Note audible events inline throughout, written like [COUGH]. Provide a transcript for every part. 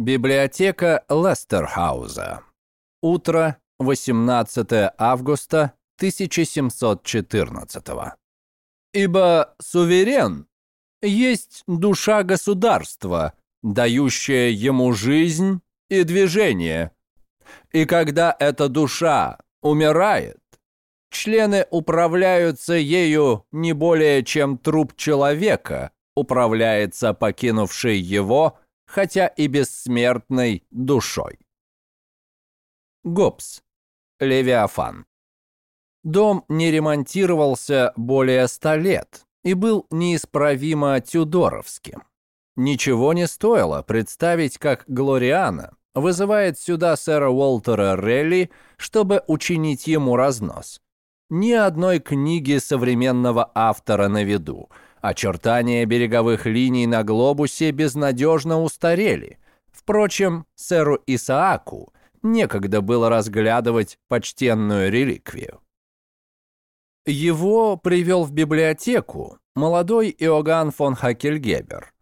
Библиотека Лестерхауза. Утро, 18 августа 1714 Ибо суверен есть душа государства, дающая ему жизнь и движение. И когда эта душа умирает, члены управляются ею не более чем труп человека управляется покинувший его хотя и бессмертной душой. Гоббс. Левиафан. Дом не ремонтировался более ста лет и был неисправимо тюдоровским. Ничего не стоило представить, как Глориана вызывает сюда сэра Уолтера Релли, чтобы учинить ему разнос. Ни одной книги современного автора на виду – Очертания береговых линий на глобусе безнадежно устарели. Впрочем, сэру Исааку некогда было разглядывать почтенную реликвию. Его привел в библиотеку молодой Иоганн фон Хакельгебер,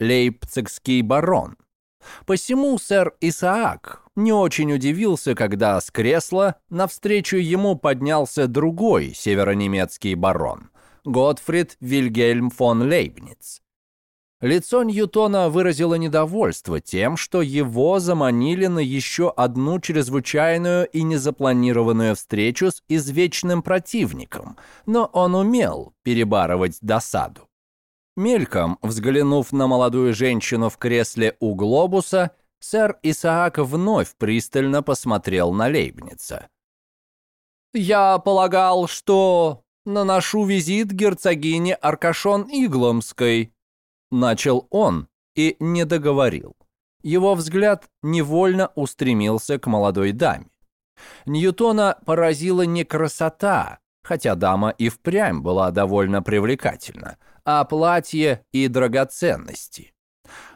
лейпцигский барон. Посему сэр Исаак не очень удивился, когда с кресла навстречу ему поднялся другой северонемецкий барон – Готфрид Вильгельм фон Лейбниц. Лицо Ньютона выразило недовольство тем, что его заманили на еще одну чрезвычайную и незапланированную встречу с извечным противником, но он умел перебарывать досаду. Мельком взглянув на молодую женщину в кресле у глобуса, сэр Исаак вновь пристально посмотрел на Лейбница. «Я полагал, что наношу визит герцогине Аркашон Игломской», — начал он и не договорил. Его взгляд невольно устремился к молодой даме. Ньютона поразила не красота, хотя дама и впрямь была довольно привлекательна, а платье и драгоценности.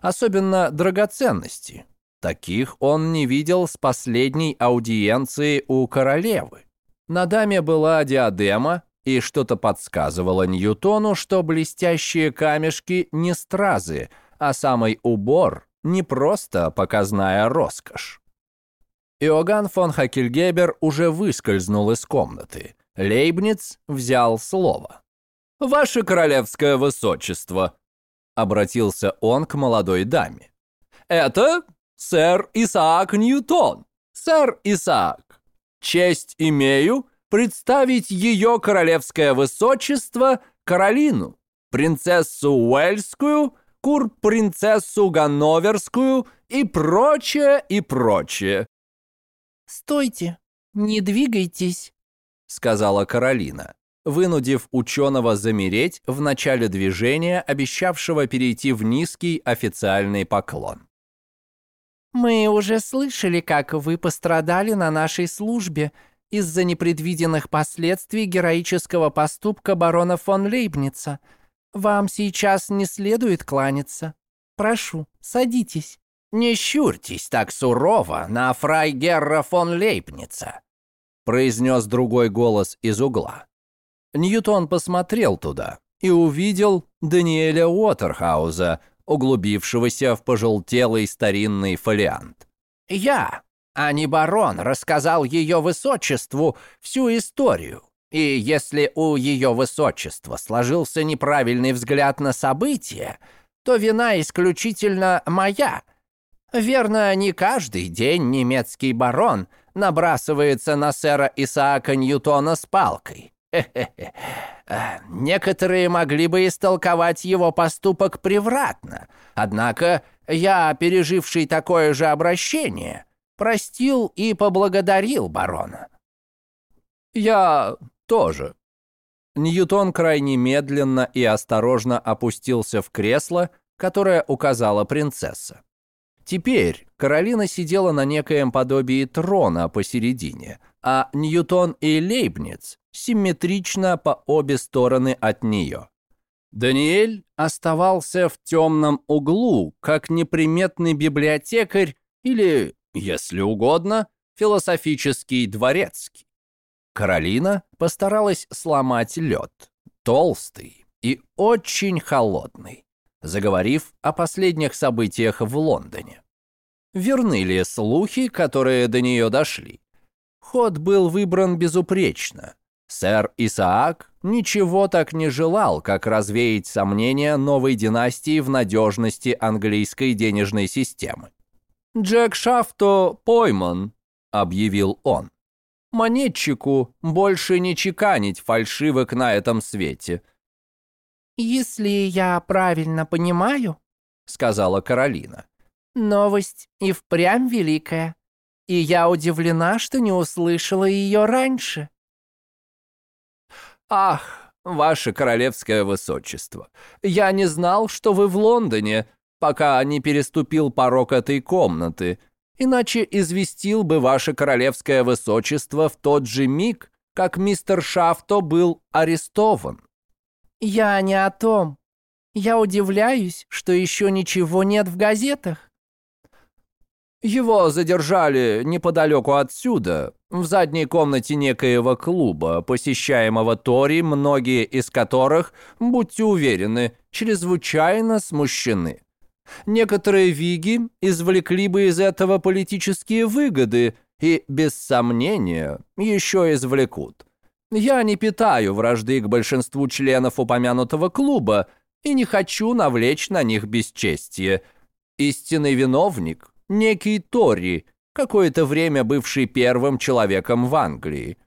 Особенно драгоценности. Таких он не видел с последней аудиенции у королевы. На даме была диадема, и что-то подсказывало Ньютону, что блестящие камешки не стразы, а самый убор не просто показная роскошь. Иоганн фон Хакельгебер уже выскользнул из комнаты. Лейбниц взял слово. «Ваше королевское высочество», — обратился он к молодой даме. «Это сэр Исаак Ньютон. Сэр Исаак, честь имею представить ее королевское высочество Каролину, принцессу Уэльскую, кур-принцессу Ганноверскую и прочее, и прочее. «Стойте, не двигайтесь», — сказала Каролина, вынудив ученого замереть в начале движения, обещавшего перейти в низкий официальный поклон. «Мы уже слышали, как вы пострадали на нашей службе из-за непредвиденных последствий героического поступка барона фон Лейбница. Вам сейчас не следует кланяться. Прошу, садитесь». «Не щурьтесь так сурово на фрайгерра фон Лейбница», произнес другой голос из угла. Ньютон посмотрел туда и увидел Даниэля Уотерхауза, углубившегося в пожелтелый старинный фолиант. «Я а не барон рассказал ее высочеству всю историю. И если у ее высочества сложился неправильный взгляд на события, то вина исключительно моя. Верно, не каждый день немецкий барон набрасывается на сэра Исаака Ньютона с палкой. Некоторые могли бы истолковать его поступок превратно, однако я, переживший такое же обращение, простил и поблагодарил барона. Я тоже. Ньютон крайне медленно и осторожно опустился в кресло, которое указала принцесса. Теперь Каролина сидела на некоем подобии трона посередине, а Ньютон и Лейбниц симметрично по обе стороны от нее. Даниэль оставался в темном углу, как неприметный библиотекарь или если угодно, философический дворецкий. Каролина постаралась сломать лед, толстый и очень холодный, заговорив о последних событиях в Лондоне. верны ли слухи, которые до нее дошли. Ход был выбран безупречно. Сэр Исаак ничего так не желал, как развеять сомнения новой династии в надежности английской денежной системы. «Джек Шафто пойман», — объявил он. «Монетчику больше не чеканить фальшивок на этом свете». «Если я правильно понимаю», — сказала Каролина, «новость и впрямь великая, и я удивлена, что не услышала ее раньше». «Ах, ваше королевское высочество, я не знал, что вы в Лондоне, пока не переступил порог этой комнаты, иначе известил бы ваше королевское высочество в тот же миг, как мистер Шафто был арестован». «Я не о том. Я удивляюсь, что еще ничего нет в газетах». Его задержали неподалеку отсюда, в задней комнате некоего клуба, посещаемого Тори, многие из которых, будьте уверены, чрезвычайно смущены. Некоторые виги извлекли бы из этого политические выгоды и, без сомнения, еще извлекут. Я не питаю вражды к большинству членов упомянутого клуба и не хочу навлечь на них бесчестие. Истинный виновник некий Тори, какое-то время бывший первым человеком в Англии.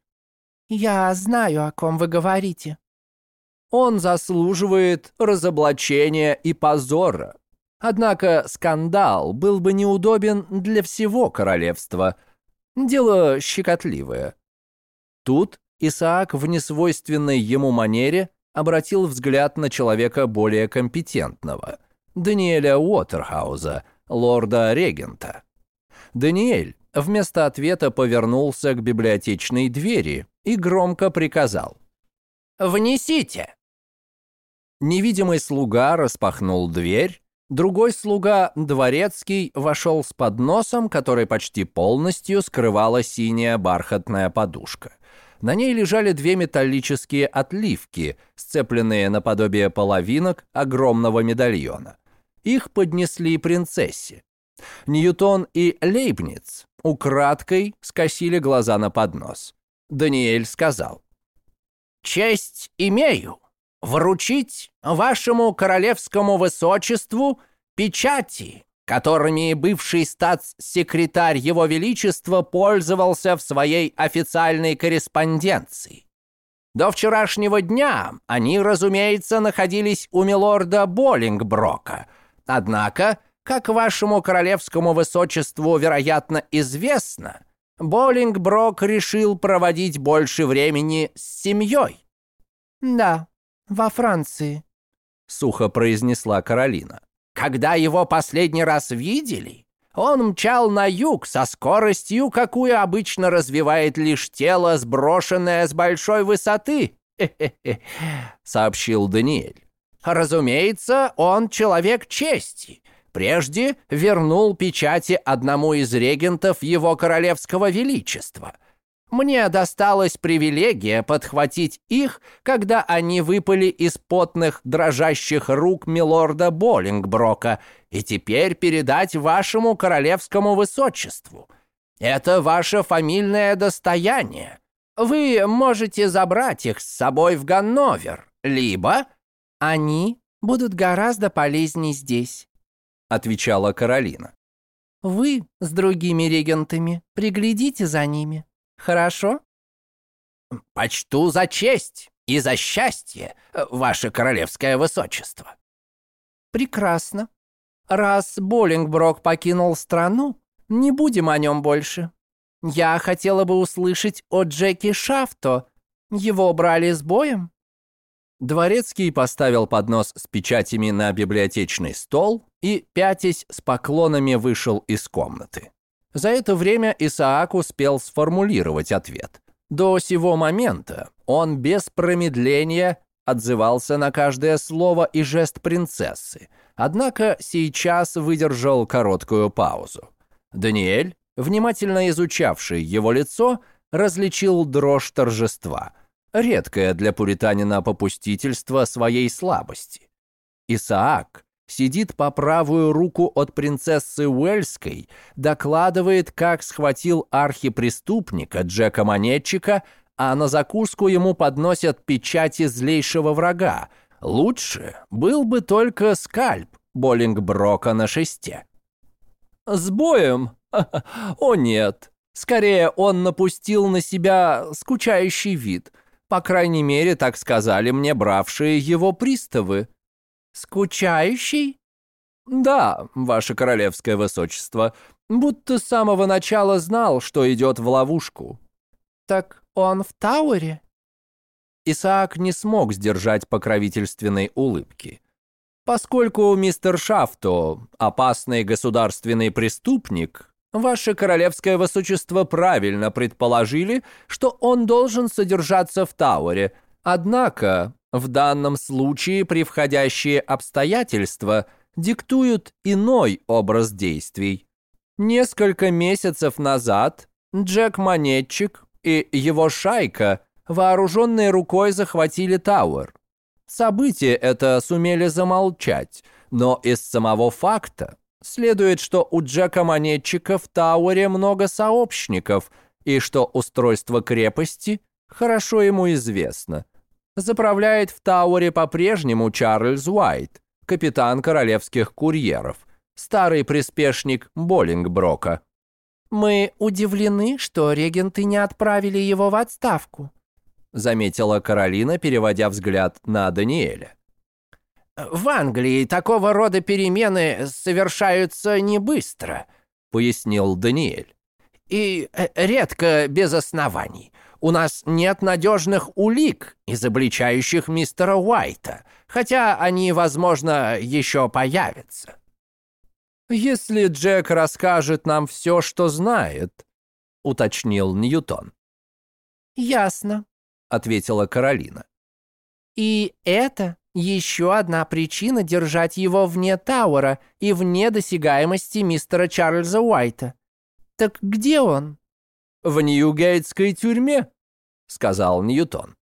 «Я знаю, о ком вы говорите». Он заслуживает разоблачения и позора. Однако скандал был бы неудобен для всего королевства. Дело щекотливое. Тут Исаак в несвойственной ему манере обратил взгляд на человека более компетентного, Даниэля Уотерхауза, лорда-регента. Даниэль вместо ответа повернулся к библиотечной двери и громко приказал. «Внесите!» Невидимый слуга распахнул дверь, другой слуга, дворецкий, вошел с подносом, который почти полностью скрывала синяя бархатная подушка. На ней лежали две металлические отливки, сцепленные наподобие половинок огромного медальона. Их поднесли принцессе. Ньютон и Лейбниц украдкой скосили глаза на поднос. Даниэль сказал. «Честь имею вручить вашему королевскому высочеству печати, которыми бывший статс-секретарь Его Величества пользовался в своей официальной корреспонденции. До вчерашнего дня они, разумеется, находились у милорда Боллингброка, Однако, как вашему королевскому высочеству, вероятно, известно, Боллингброк решил проводить больше времени с семьей». «Да, во Франции», — сухо произнесла Каролина. «Когда его последний раз видели, он мчал на юг со скоростью, какую обычно развивает лишь тело, сброшенное с большой высоты», — сообщил Даниэль. Разумеется, он человек чести. Прежде вернул печати одному из регентов его королевского величества. Мне досталась привилегия подхватить их, когда они выпали из потных, дрожащих рук милорда Боллингброка, и теперь передать вашему королевскому высочеству. Это ваше фамильное достояние. Вы можете забрать их с собой в Ганновер, либо «Они будут гораздо полезнее здесь», — отвечала Каролина. «Вы с другими регентами приглядите за ними, хорошо?» «Почту за честь и за счастье, ваше королевское высочество». «Прекрасно. Раз Боллингброк покинул страну, не будем о нем больше. Я хотела бы услышать о Джеки Шафто. Его брали с боем?» Дворецкий поставил поднос с печатями на библиотечный стол и, пятясь, с поклонами вышел из комнаты. За это время Исаак успел сформулировать ответ. До сего момента он без промедления отзывался на каждое слово и жест принцессы, однако сейчас выдержал короткую паузу. Даниэль, внимательно изучавший его лицо, различил дрожь торжества – редкое для пуританина попустительство своей слабости. Исаак сидит по правую руку от принцессы Уэльской, докладывает, как схватил архипреступника Джека Монетчика, а на закуску ему подносят печати злейшего врага. Лучше был бы только скальп Боллингброка на шесте. «С боем? [LAUGHS] О нет! Скорее, он напустил на себя скучающий вид. По крайней мере, так сказали мне бравшие его приставы». «Скучающий?» «Да, ваше королевское высочество, будто с самого начала знал, что идет в ловушку». «Так он в Тауэре?» Исаак не смог сдержать покровительственной улыбки. Поскольку мистер Шафто – опасный государственный преступник, ваше королевское высочество правильно предположили, что он должен содержаться в Тауэре. Однако, в данном случае превходящие обстоятельства диктуют иной образ действий. Несколько месяцев назад Джек Монетчик и его шайка, вооруженные рукой, захватили Тауэр. Событие это сумели замолчать, но из самого факта следует, что у Джека Монетчика в Тауэре много сообщников и что устройство крепости хорошо ему известно. Заправляет в Тауэре по-прежнему Чарльз Уайт, капитан королевских курьеров, старый приспешник Боллингброка. «Мы удивлены, что регенты не отправили его в отставку», заметила Каролина, переводя взгляд на Даниэля. «В Англии такого рода перемены совершаются не быстро», — пояснил Даниэль. «И э, редко без оснований. У нас нет надежных улик, изобличающих мистера Уайта, хотя они, возможно, еще появятся». «Если Джек расскажет нам все, что знает», — уточнил Ньютон. «Ясно», — ответила Каролина. «И это еще одна причина держать его вне Тауэра и вне досягаемости мистера Чарльза Уайта. Так где он?» «В Ньюгейтской тюрьме», — сказал Ньютон.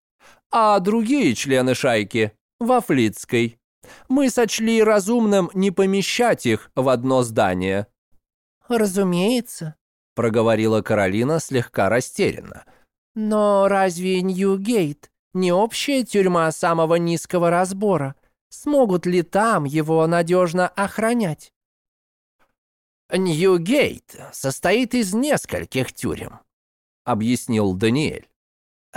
«А другие члены шайки — во Флитской. Мы сочли разумным не помещать их в одно здание». «Разумеется», — проговорила Каролина слегка растерянно. Но разве Ньюгейт не общая тюрьма самого низкого разбора? Смогут ли там его надежно охранять? Ньюгейт состоит из нескольких тюрем, объяснил Даниэль.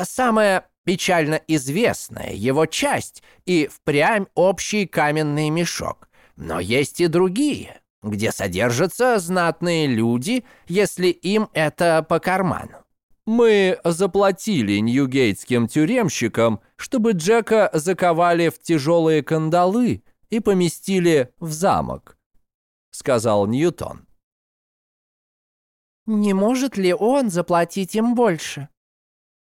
Самая печально известная его часть и впрямь общий каменный мешок. Но есть и другие, где содержатся знатные люди, если им это по карману. Мы заплатили ньюгейтским тюремщикам, чтобы Джека заковали в тяжелые кандалы и поместили в замок», — сказал Ньютон. «Не может ли он заплатить им больше?»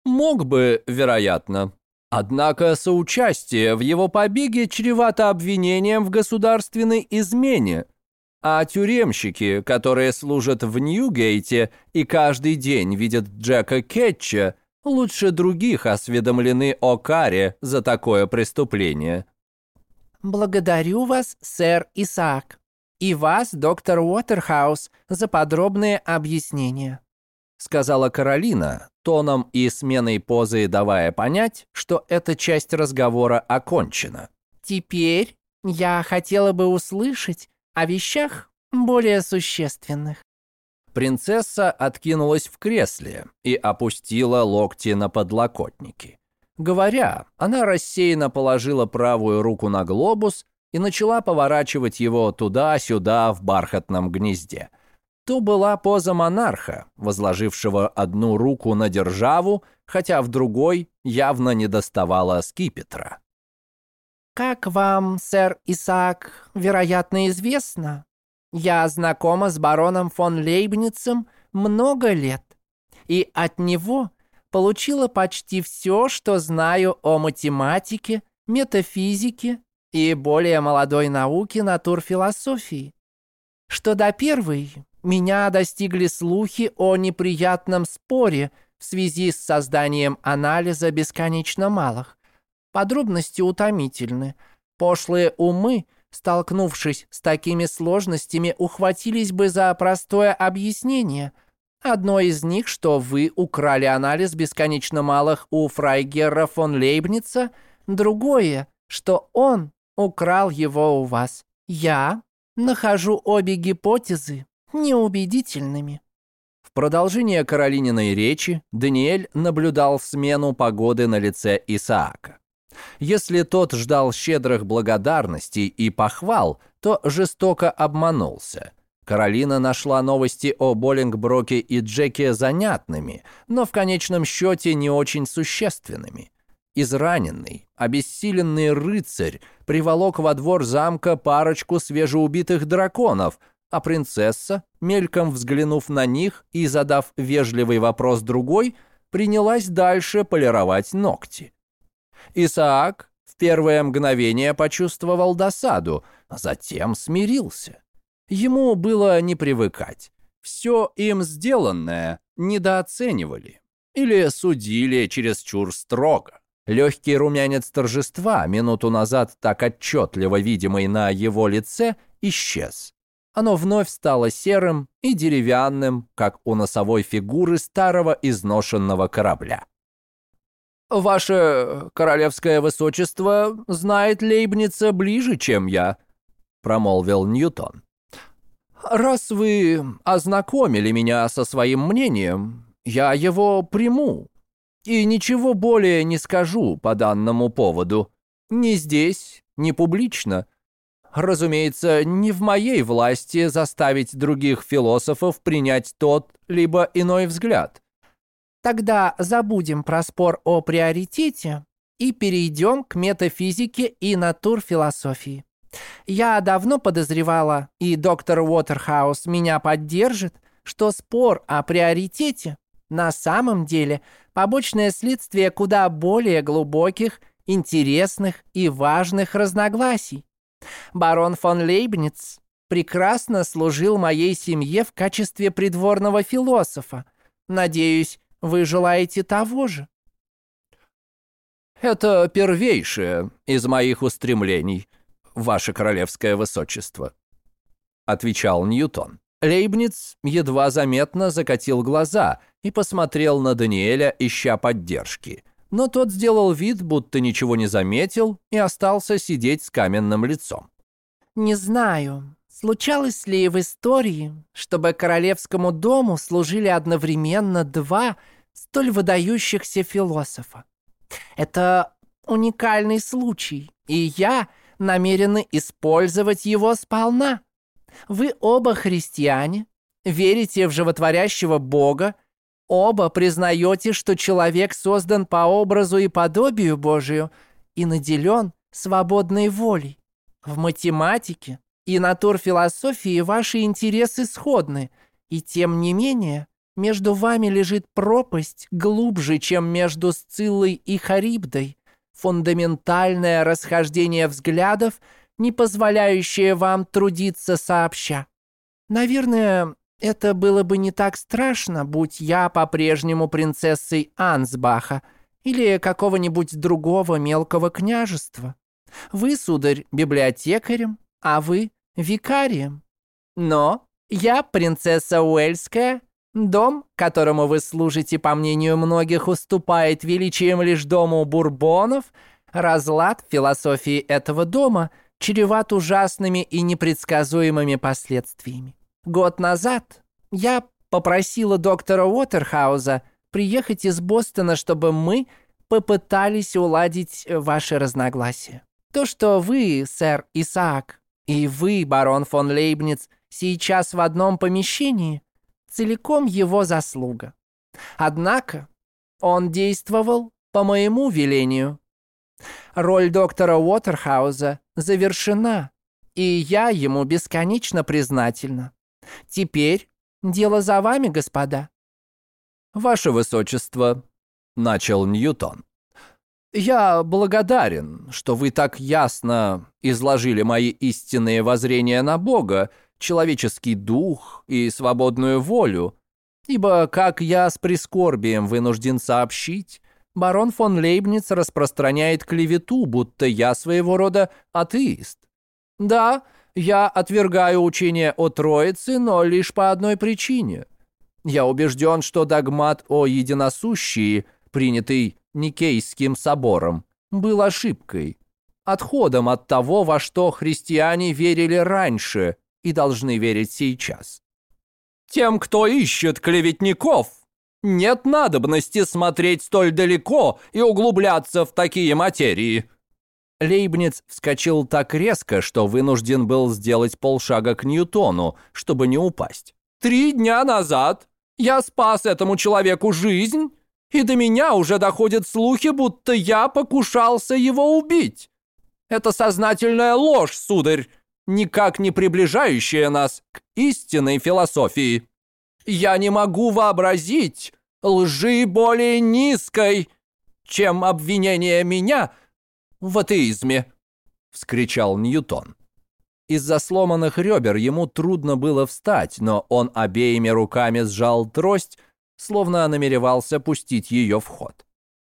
«Мог бы, вероятно. Однако соучастие в его побеге чревато обвинением в государственной измене, а тюремщики, которые служат в Ньюгейте и каждый день видят Джека Кетча, лучше других осведомлены о каре за такое преступление. «Благодарю вас, сэр Исаак, и вас, доктор Уотерхаус, за подробные объяснения», сказала Каролина, тоном и сменой позы давая понять, что эта часть разговора окончена. «Теперь я хотела бы услышать, о вещах более существенных. Принцесса откинулась в кресле и опустила локти на подлокотники. Говоря, она рассеянно положила правую руку на глобус и начала поворачивать его туда-сюда в бархатном гнезде. То была поза монарха, возложившего одну руку на державу, хотя в другой явно не доставала скипетра. Как вам, сэр Исаак, вероятно, известно, я знакома с бароном фон Лейбницем много лет, и от него получила почти все, что знаю о математике, метафизике и более молодой науке натурфилософии. Что до первой, меня достигли слухи о неприятном споре в связи с созданием анализа бесконечно малых. Подробности утомительны. Пошлые умы столкнувшись с такими сложностями, ухватились бы за простое объяснение. Одно из них, что вы украли анализ бесконечно малых у Фрайгера фон Лейбница, другое, что он украл его у вас. Я нахожу обе гипотезы неубедительными. В продолжение Каролининой речи Даниэль наблюдал смену погоды на лице Исаака. Если тот ждал щедрых благодарностей и похвал, то жестоко обманулся. Каролина нашла новости о Боллингброке и Джеке занятными, но в конечном счете не очень существенными. Израненный, обессиленный рыцарь приволок во двор замка парочку свежеубитых драконов, а принцесса, мельком взглянув на них и задав вежливый вопрос другой, принялась дальше полировать ногти. Исаак в первое мгновение почувствовал досаду, а затем смирился. Ему было не привыкать. Все им сделанное недооценивали или судили чересчур строго. Легкий румянец торжества, минуту назад так отчетливо видимый на его лице, исчез. Оно вновь стало серым и деревянным, как у носовой фигуры старого изношенного корабля. «Ваше королевское высочество знает Лейбница ближе, чем я», — промолвил Ньютон. «Раз вы ознакомили меня со своим мнением, я его приму и ничего более не скажу по данному поводу. Ни здесь, ни публично. Разумеется, не в моей власти заставить других философов принять тот либо иной взгляд». Тогда забудем про спор о приоритете и перейдем к метафизике и натурфилософии. Я давно подозревала, и доктор Уотерхаус меня поддержит, что спор о приоритете на самом деле побочное следствие куда более глубоких, интересных и важных разногласий. Барон фон Лейбниц прекрасно служил моей семье в качестве придворного философа. Надеюсь, вы желаете того же?» «Это первейшее из моих устремлений, ваше королевское высочество», — отвечал Ньютон. Лейбниц едва заметно закатил глаза и посмотрел на Даниэля, ища поддержки. Но тот сделал вид, будто ничего не заметил, и остался сидеть с каменным лицом. «Не знаю, случалось ли в истории, чтобы королевскому дому служили одновременно два столь выдающихся философа. Это уникальный случай, и я намерена использовать его сполна. Вы оба христиане, верите в животворящего Бога, оба признаете, что человек создан по образу и подобию Божию и наделен свободной волей. В математике и натурфилософии ваши интересы сходны, и тем не менее между вами лежит пропасть глубже, чем между Сциллой и Харибдой, фундаментальное расхождение взглядов, не позволяющее вам трудиться сообща. Наверное, это было бы не так страшно, будь я по-прежнему принцессой Ансбаха или какого-нибудь другого мелкого княжества. Вы, сударь, библиотекарем, а вы викарием. Но я принцесса Уэльская Дом, которому вы служите, по мнению многих, уступает величием лишь дому бурбонов. Разлад философии этого дома чреват ужасными и непредсказуемыми последствиями. Год назад я попросила доктора Уотерхауза приехать из Бостона, чтобы мы попытались уладить ваши разногласия. То, что вы, сэр Исаак, и вы, барон фон Лейбниц, сейчас в одном помещении – целиком его заслуга. Однако он действовал по моему велению. Роль доктора Уотерхауза завершена, и я ему бесконечно признательна. Теперь дело за вами, господа. Ваше Высочество, начал Ньютон. Я благодарен, что вы так ясно изложили мои истинные воззрения на Бога человеческий дух и свободную волю, ибо, как я с прискорбием вынужден сообщить, барон фон Лейбниц распространяет клевету, будто я своего рода атеист. Да, я отвергаю учение о Троице, но лишь по одной причине. Я убежден, что догмат о единосущии, принятый Никейским собором, был ошибкой, отходом от того, во что христиане верили раньше и должны верить сейчас. Тем, кто ищет клеветников, нет надобности смотреть столь далеко и углубляться в такие материи. Лейбниц вскочил так резко, что вынужден был сделать полшага к Ньютону, чтобы не упасть. «Три дня назад я спас этому человеку жизнь, и до меня уже доходят слухи, будто я покушался его убить. Это сознательная ложь, сударь, никак не приближающая нас к истинной философии. Я не могу вообразить лжи более низкой, чем обвинение меня в атеизме!» — вскричал Ньютон. Из-за сломанных ребер ему трудно было встать, но он обеими руками сжал трость, словно намеревался пустить ее в ход.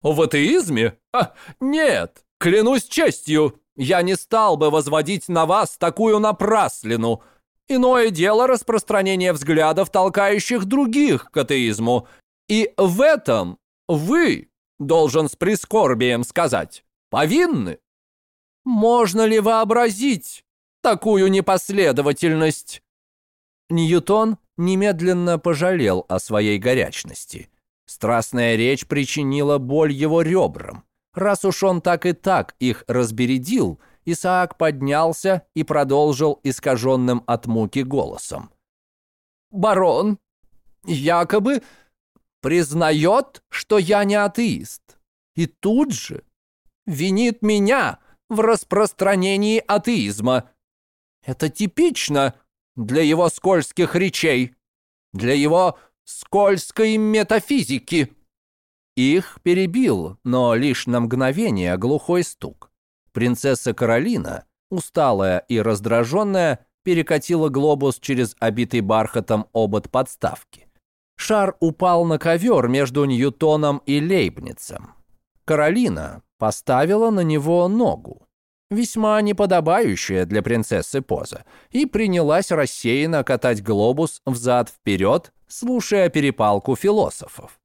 «В атеизме? А, нет, клянусь честью, я не стал бы возводить на вас такую напраслину. Иное дело распространение взглядов, толкающих других к атеизму. И в этом вы, должен с прискорбием сказать, повинны. Можно ли вообразить такую непоследовательность? Ньютон немедленно пожалел о своей горячности. Страстная речь причинила боль его ребрам. Раз уж он так и так их разбередил, Исаак поднялся и продолжил искаженным от муки голосом. «Барон, якобы признает, что я не атеист, и тут же винит меня в распространении атеизма. Это типично для его скользких речей, для его скользкой метафизики. Их перебил, но лишь на мгновение глухой стук. Принцесса Каролина, усталая и раздраженная, перекатила глобус через обитый бархатом обод подставки. Шар упал на ковер между Ньютоном и Лейбницем. Каролина поставила на него ногу, весьма неподобающая для принцессы поза, и принялась рассеянно катать глобус взад-вперед, слушая перепалку философов.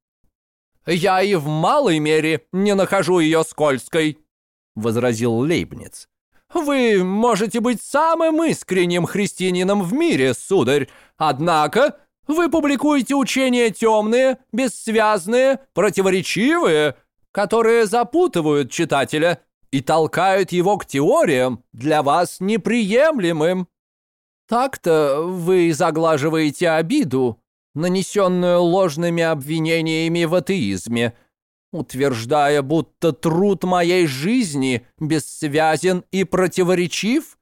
«Я и в малой мере не нахожу ее скользкой», — возразил Лейбниц. «Вы можете быть самым искренним христианином в мире, сударь, однако вы публикуете учения темные, бессвязные, противоречивые, которые запутывают читателя и толкают его к теориям, для вас неприемлемым. Так-то вы заглаживаете обиду, нанесенную ложными обвинениями в атеизме, утверждая, будто труд моей жизни бессвязен и противоречив?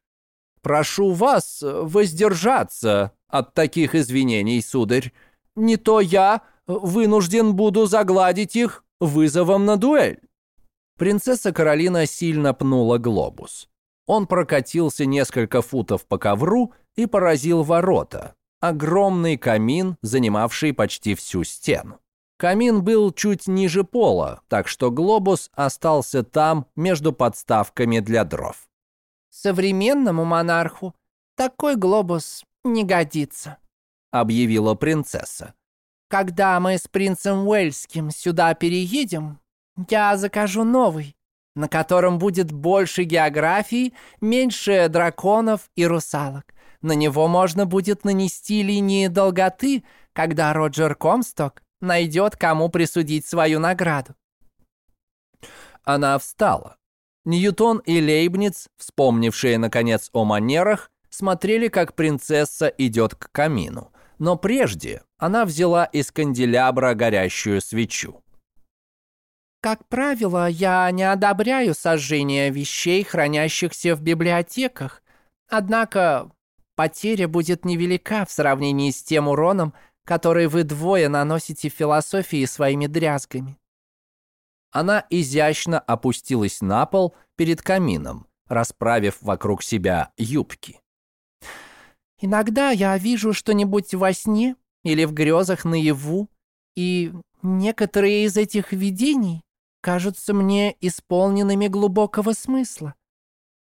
Прошу вас воздержаться от таких извинений, сударь. Не то я вынужден буду загладить их вызовом на дуэль». Принцесса Каролина сильно пнула глобус. Он прокатился несколько футов по ковру и поразил ворота. Огромный камин, занимавший почти всю стену. Камин был чуть ниже пола, так что глобус остался там между подставками для дров. «Современному монарху такой глобус не годится», — объявила принцесса. «Когда мы с принцем Уэльским сюда переедем, я закажу новый, на котором будет больше географии, меньше драконов и русалок. На него можно будет нанести линии долготы, когда Роджер Комсток найдет, кому присудить свою награду». Она встала. Ньютон и Лейбниц, вспомнившие, наконец, о манерах, смотрели, как принцесса идет к камину. Но прежде она взяла из канделябра горящую свечу. «Как правило, я не одобряю сожжение вещей, хранящихся в библиотеках. Однако потеря будет невелика в сравнении с тем уроном, который вы двое наносите философии своими дрязгами». Она изящно опустилась на пол перед камином, расправив вокруг себя юбки. Иногда я вижу что-нибудь во сне или в грезах наяву, и некоторые из этих видений кажутся мне исполненными глубокого смысла.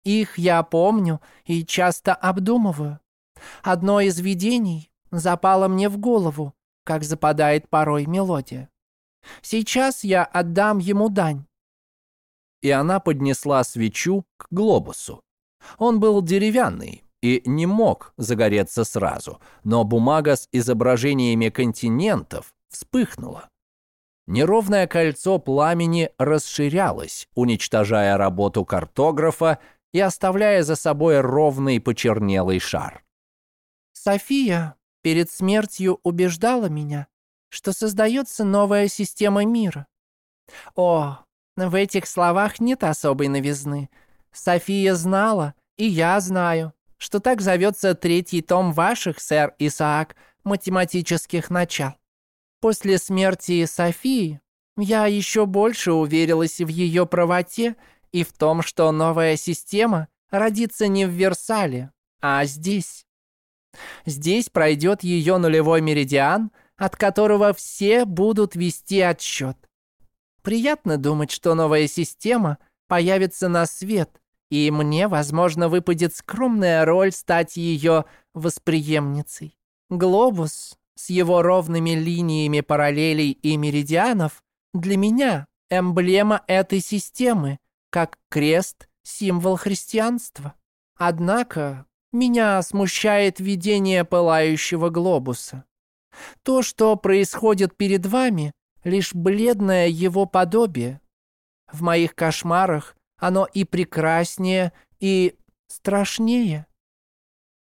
Их я помню и часто обдумываю. Одно из видений запало мне в голову, как западает порой мелодия. Сейчас я отдам ему дань. И она поднесла свечу к глобусу. Он был деревянный и не мог загореться сразу, но бумага с изображениями континентов вспыхнула. Неровное кольцо пламени расширялось, уничтожая работу картографа и оставляя за собой ровный почернелый шар. «София перед смертью убеждала меня, что создается новая система мира. О, в этих словах нет особой новизны. София знала, и я знаю, что так зовется третий том ваших, сэр Исаак, математических начал. После смерти Софии я еще больше уверилась в ее правоте и в том, что новая система родится не в Версале, а здесь. Здесь пройдет ее нулевой меридиан, от которого все будут вести отсчет. Приятно думать, что новая система появится на свет, и мне, возможно, выпадет скромная роль стать ее восприемницей. Глобус с его ровными линиями параллелей и меридианов для меня эмблема этой системы, как крест – символ христианства. Однако меня смущает видение пылающего глобуса. То, что происходит перед вами, лишь бледное его подобие. В моих кошмарах оно и прекраснее, и страшнее.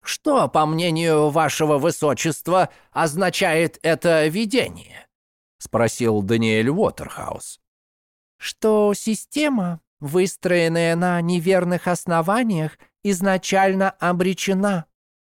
Что, по мнению вашего высочества, означает это видение? Спросил Даниэль Уотерхаус. Что система, выстроенная на неверных основаниях, изначально обречена,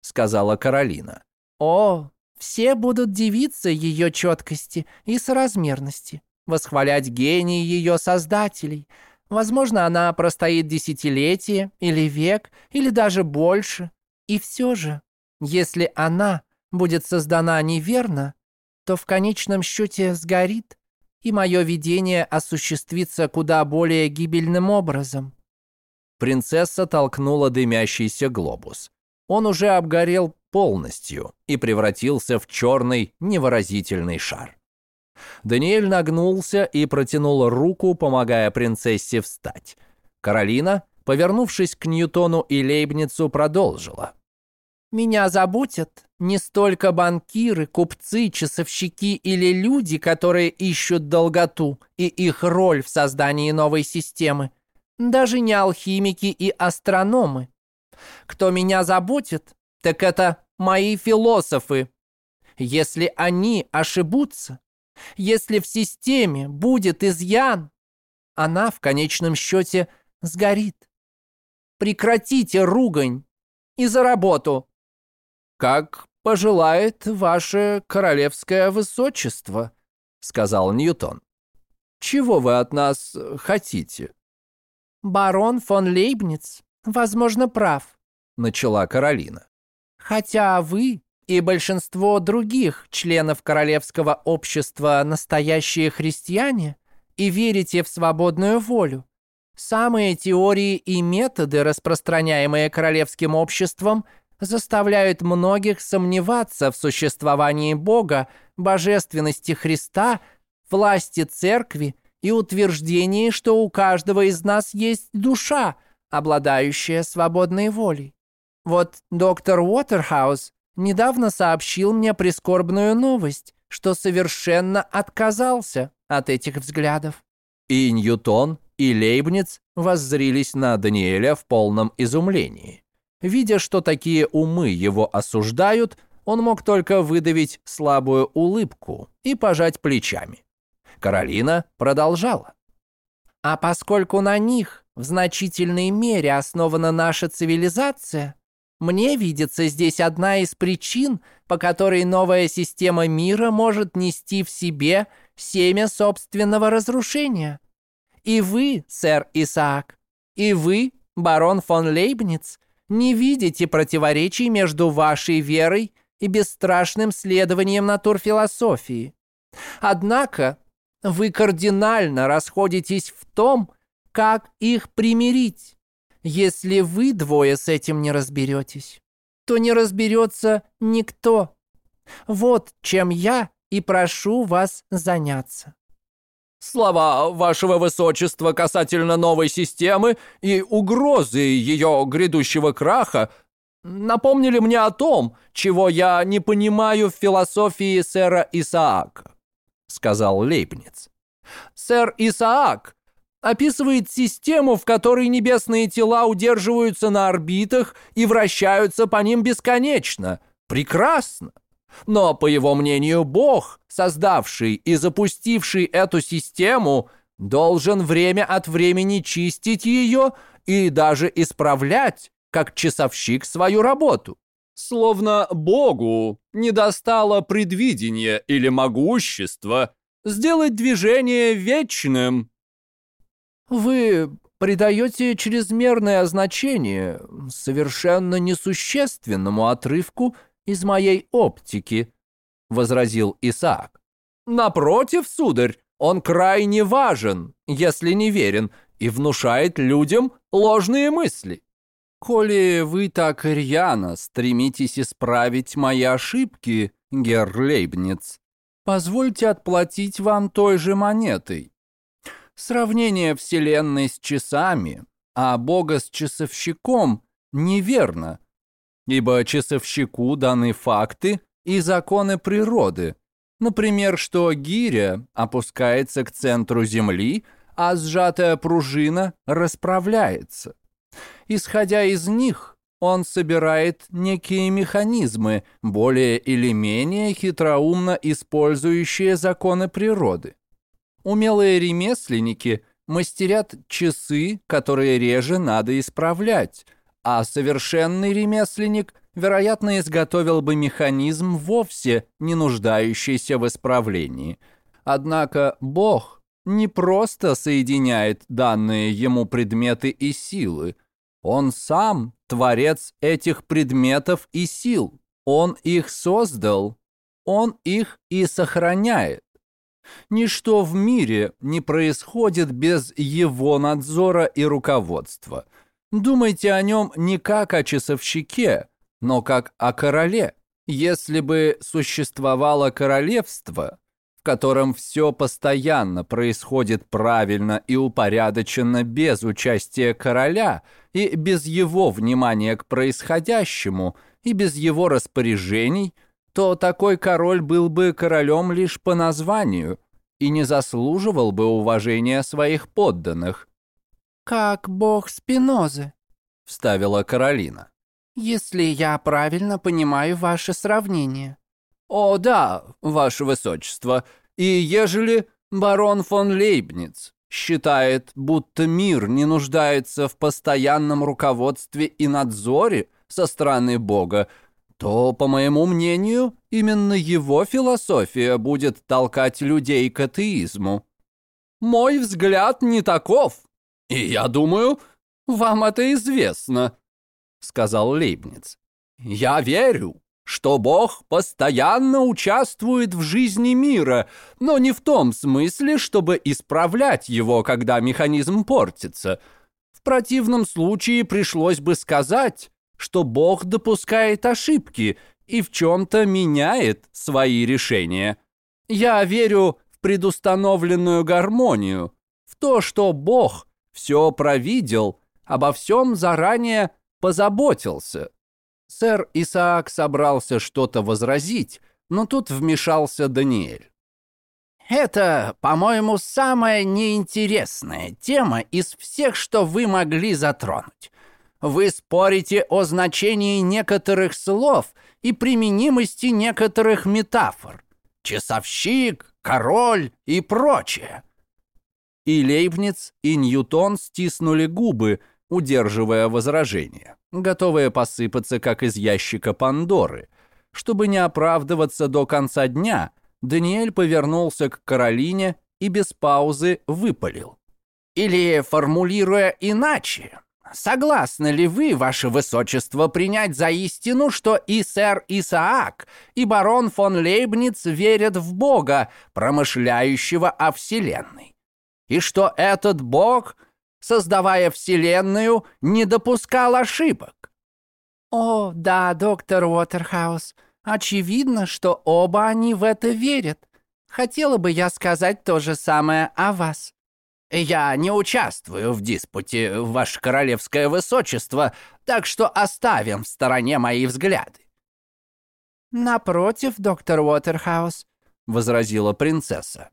сказала Каролина. О, все будут дивиться ее четкости и соразмерности, восхвалять гений ее создателей. Возможно, она простоит десятилетие или век, или даже больше. И все же, если она будет создана неверно, то в конечном счете сгорит, и мое видение осуществится куда более гибельным образом. Принцесса толкнула дымящийся глобус. Он уже обгорел полностью и превратился в черный невыразительный шар. Даниэль нагнулся и протянул руку, помогая принцессе встать. Каролина, повернувшись к Ньютону и Лейбницу, продолжила. «Меня заботят не столько банкиры, купцы, часовщики или люди, которые ищут долготу и их роль в создании новой системы, даже не алхимики и астрономы. Кто меня заботит, так это мои философы. Если они ошибутся, если в системе будет изъян, она в конечном счете сгорит. Прекратите ругань и за работу. Как пожелает ваше королевское высочество, сказал Ньютон. Чего вы от нас хотите? Барон фон Лейбниц, возможно, прав, начала Каролина. Хотя вы и большинство других членов Королевского общества настоящие христиане и верите в свободную волю, самые теории и методы, распространяемые Королевским обществом, заставляют многих сомневаться в существовании Бога, божественности Христа, власти Церкви и утверждении, что у каждого из нас есть душа, обладающая свободной волей. Вот доктор Уотерхаус недавно сообщил мне прискорбную новость, что совершенно отказался от этих взглядов. И Ньютон, и Лейбниц воззрились на Даниэля в полном изумлении. Видя, что такие умы его осуждают, он мог только выдавить слабую улыбку и пожать плечами. Каролина продолжала. А поскольку на них в значительной мере основана наша цивилизация, мне видится здесь одна из причин, по которой новая система мира может нести в себе семя собственного разрушения. И вы, сэр Исаак, и вы, барон фон Лейбниц, не видите противоречий между вашей верой и бесстрашным следованием натурфилософии. Однако вы кардинально расходитесь в том, как их примирить. Если вы двое с этим не разберетесь, то не разберется никто. Вот чем я и прошу вас заняться. Слова вашего высочества касательно новой системы и угрозы ее грядущего краха напомнили мне о том, чего я не понимаю в философии сэра Исаака», — сказал Лейбниц. «Сэр Исаак описывает систему, в которой небесные тела удерживаются на орбитах и вращаются по ним бесконечно. Прекрасно. Но, по его мнению, Бог, создавший и запустивший эту систему, должен время от времени чистить ее и даже исправлять, как часовщик, свою работу. Словно Богу не достало предвидения или могущества сделать движение вечным. Вы придаете чрезмерное значение совершенно несущественному отрывку из моей оптики», — возразил Исаак. «Напротив, сударь, он крайне важен, если не верен, и внушает людям ложные мысли». «Коли вы так рьяно стремитесь исправить мои ошибки, герр Лейбниц, позвольте отплатить вам той же монетой. Сравнение Вселенной с часами, а Бога с часовщиком неверно, ибо часовщику даны факты и законы природы. Например, что гиря опускается к центру Земли, а сжатая пружина расправляется. Исходя из них, он собирает некие механизмы, более или менее хитроумно использующие законы природы. Умелые ремесленники мастерят часы, которые реже надо исправлять – а совершенный ремесленник, вероятно, изготовил бы механизм вовсе не нуждающийся в исправлении. Однако Бог не просто соединяет данные ему предметы и силы. Он сам творец этих предметов и сил. Он их создал, он их и сохраняет. Ничто в мире не происходит без его надзора и руководства – Думайте о нем не как о часовщике, но как о короле. Если бы существовало королевство, в котором все постоянно происходит правильно и упорядоченно без участия короля и без его внимания к происходящему и без его распоряжений, то такой король был бы королем лишь по названию и не заслуживал бы уважения своих подданных, «Как бог Спинозы», — вставила Каролина. «Если я правильно понимаю ваше сравнение». «О, да, ваше высочество. И ежели барон фон Лейбниц считает, будто мир не нуждается в постоянном руководстве и надзоре со стороны Бога, то, по моему мнению, именно его философия будет толкать людей к атеизму. Мой взгляд не таков, «И я думаю, вам это известно», — сказал Лейбниц. «Я верю, что Бог постоянно участвует в жизни мира, но не в том смысле, чтобы исправлять его, когда механизм портится. В противном случае пришлось бы сказать, что Бог допускает ошибки и в чем-то меняет свои решения. Я верю в предустановленную гармонию, в то, что Бог все провидел, обо всем заранее позаботился. Сэр Исаак собрался что-то возразить, но тут вмешался Даниэль. «Это, по-моему, самая неинтересная тема из всех, что вы могли затронуть. Вы спорите о значении некоторых слов и применимости некоторых метафор. Часовщик, король и прочее. И Лейбниц, и Ньютон стиснули губы, удерживая возражение, готовые посыпаться, как из ящика Пандоры. Чтобы не оправдываться до конца дня, Даниэль повернулся к Каролине и без паузы выпалил. «Или, формулируя иначе, согласны ли вы, ваше высочество, принять за истину, что и сэр Исаак, и барон фон Лейбниц верят в Бога, промышляющего о Вселенной? и что этот Бог создавая Вселенную, не допускал ошибок. О, да, доктор Уотерхаус, очевидно, что оба они в это верят. Хотела бы я сказать то же самое о вас. Я не участвую в диспуте, ваше королевское высочество, так что оставим в стороне мои взгляды. Напротив, доктор Уотерхаус, возразила принцесса.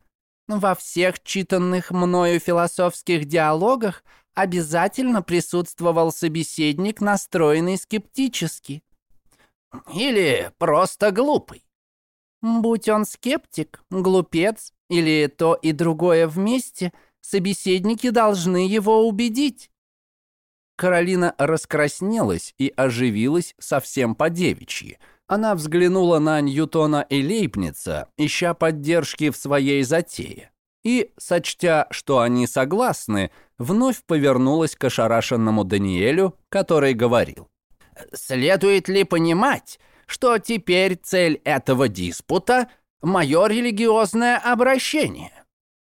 Во всех читанных мною философских диалогах обязательно присутствовал собеседник, настроенный скептически. Или просто глупый. Будь он скептик, глупец или то и другое вместе, собеседники должны его убедить. Каролина раскраснелась и оживилась совсем по-девичьи. Она взглянула на Ньютона и Лейпница, ища поддержки в своей затее. И, сочтя, что они согласны, вновь повернулась к ошарашенному Даниэлю, который говорил. «Следует ли понимать, что теперь цель этого диспута — мое религиозное обращение?»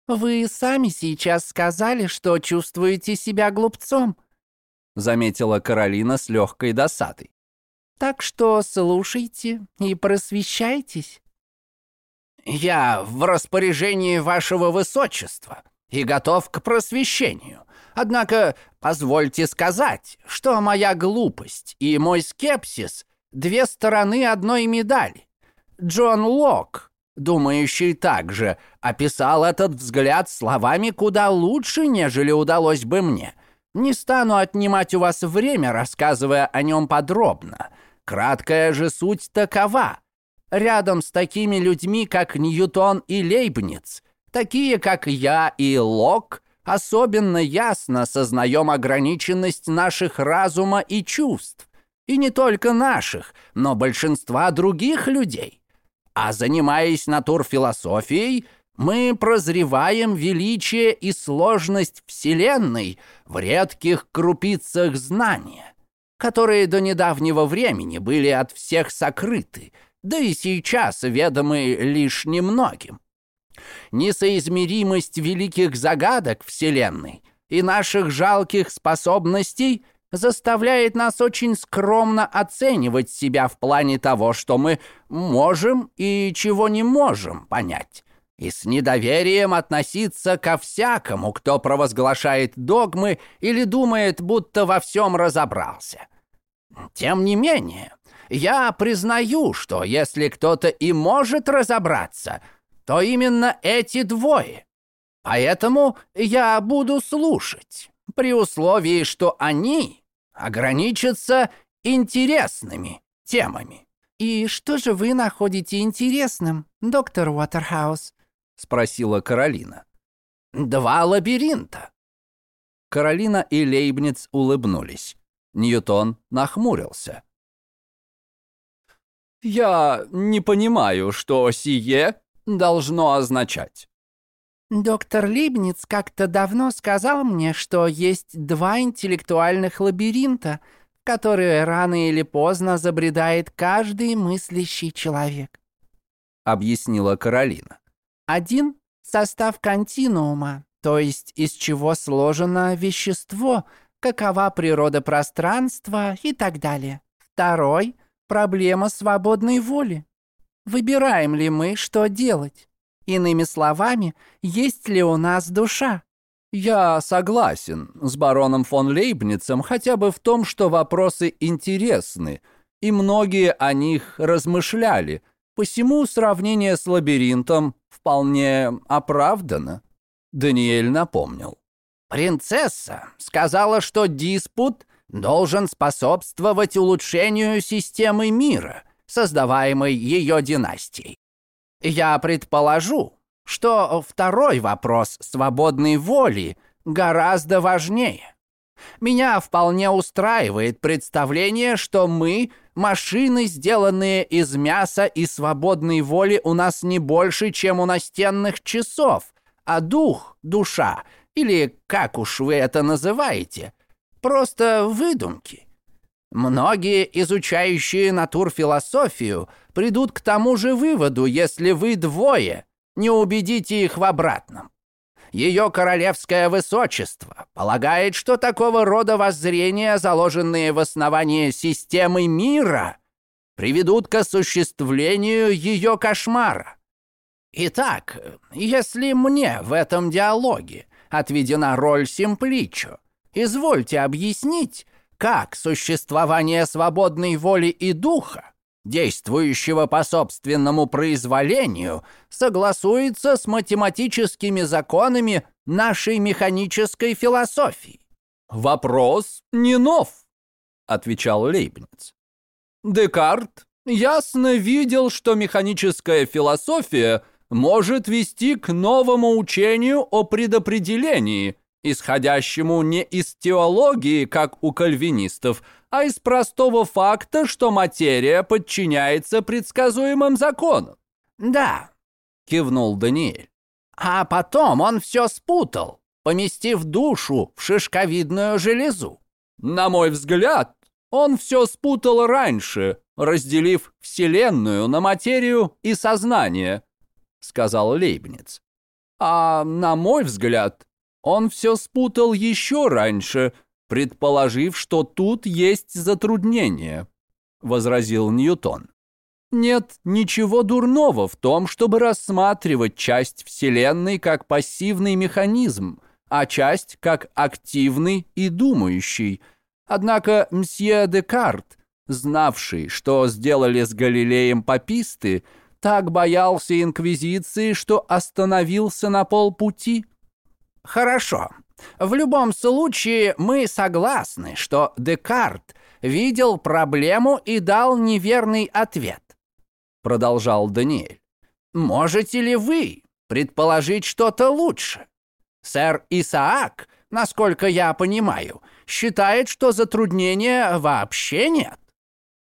«Вы сами сейчас сказали, что чувствуете себя глупцом», — заметила Каролина с легкой досадой. Так что слушайте и просвещайтесь. Я в распоряжении вашего высочества и готов к просвещению. Однако позвольте сказать, что моя глупость и мой скепсис — две стороны одной медали. Джон Лок, думающий так же, описал этот взгляд словами куда лучше, нежели удалось бы мне. Не стану отнимать у вас время, рассказывая о нем подробно — Краткая же суть такова. Рядом с такими людьми, как Ньютон и Лейбниц, такие, как я и Лок, особенно ясно сознаем ограниченность наших разума и чувств. И не только наших, но большинства других людей. А занимаясь натурфилософией, мы прозреваем величие и сложность Вселенной в редких крупицах знания которые до недавнего времени были от всех сокрыты, да и сейчас ведомы лишь немногим. Несоизмеримость великих загадок Вселенной и наших жалких способностей заставляет нас очень скромно оценивать себя в плане того, что мы можем и чего не можем понять, и с недоверием относиться ко всякому, кто провозглашает догмы или думает, будто во всем разобрался. Тем не менее, я признаю, что если кто-то и может разобраться, то именно эти двое. Поэтому я буду слушать, при условии, что они ограничатся интересными темами. «И что же вы находите интересным, доктор Уотерхаус?» — спросила Каролина. «Два лабиринта». Каролина и Лейбниц улыбнулись. Ньютон нахмурился. «Я не понимаю, что сие должно означать». «Доктор Лейбниц как-то давно сказал мне, что есть два интеллектуальных лабиринта, в которые рано или поздно забредает каждый мыслящий человек», — объяснила Каролина. «Один — состав континуума, то есть из чего сложено вещество — какова природа пространства и так далее. Второй – проблема свободной воли. Выбираем ли мы, что делать? Иными словами, есть ли у нас душа? Я согласен с бароном фон Лейбницем хотя бы в том, что вопросы интересны, и многие о них размышляли, посему сравнение с лабиринтом вполне оправдано. Даниэль напомнил. Принцесса сказала, что диспут должен способствовать улучшению системы мира, создаваемой ее династией. Я предположу, что второй вопрос свободной воли гораздо важнее. Меня вполне устраивает представление, что мы – машины, сделанные из мяса и свободной воли у нас не больше, чем у настенных часов, а дух, душа – или как уж вы это называете, просто выдумки. Многие, изучающие натурфилософию, придут к тому же выводу, если вы двое не убедите их в обратном. ее королевское высочество полагает, что такого рода воззрения, заложенные в основании системы мира, приведут к осуществлению ее кошмара. Итак, если мне в этом диалоге отведена роль Симпличо, извольте объяснить, как существование свободной воли и духа действующего по собственному произволению, согласуется с математическими законами нашей механической философии. «Вопрос не нов», — отвечал Лейбниц. «Декарт ясно видел, что механическая философия может вести к новому учению о предопределении, исходящему не из теологии, как у кальвинистов, а из простого факта, что материя подчиняется предсказуемым законам. «Да», — кивнул Даниэль. «А потом он все спутал, поместив душу в шишковидную железу». «На мой взгляд, он все спутал раньше, разделив Вселенную на материю и сознание», — сказал Лейбниц. «А на мой взгляд, он все спутал еще раньше, предположив, что тут есть затруднение», — возразил Ньютон. «Нет ничего дурного в том, чтобы рассматривать часть Вселенной как пассивный механизм, а часть как активный и думающий. Однако мсье Декарт, знавший, что сделали с Галилеем паписты, так боялся Инквизиции, что остановился на полпути». «Хорошо», в любом случае, мы согласны, что Декарт видел проблему и дал неверный ответ. Продолжал Даниэль. Можете ли вы предположить что-то лучше? Сэр Исаак, насколько я понимаю, считает, что затруднения вообще нет.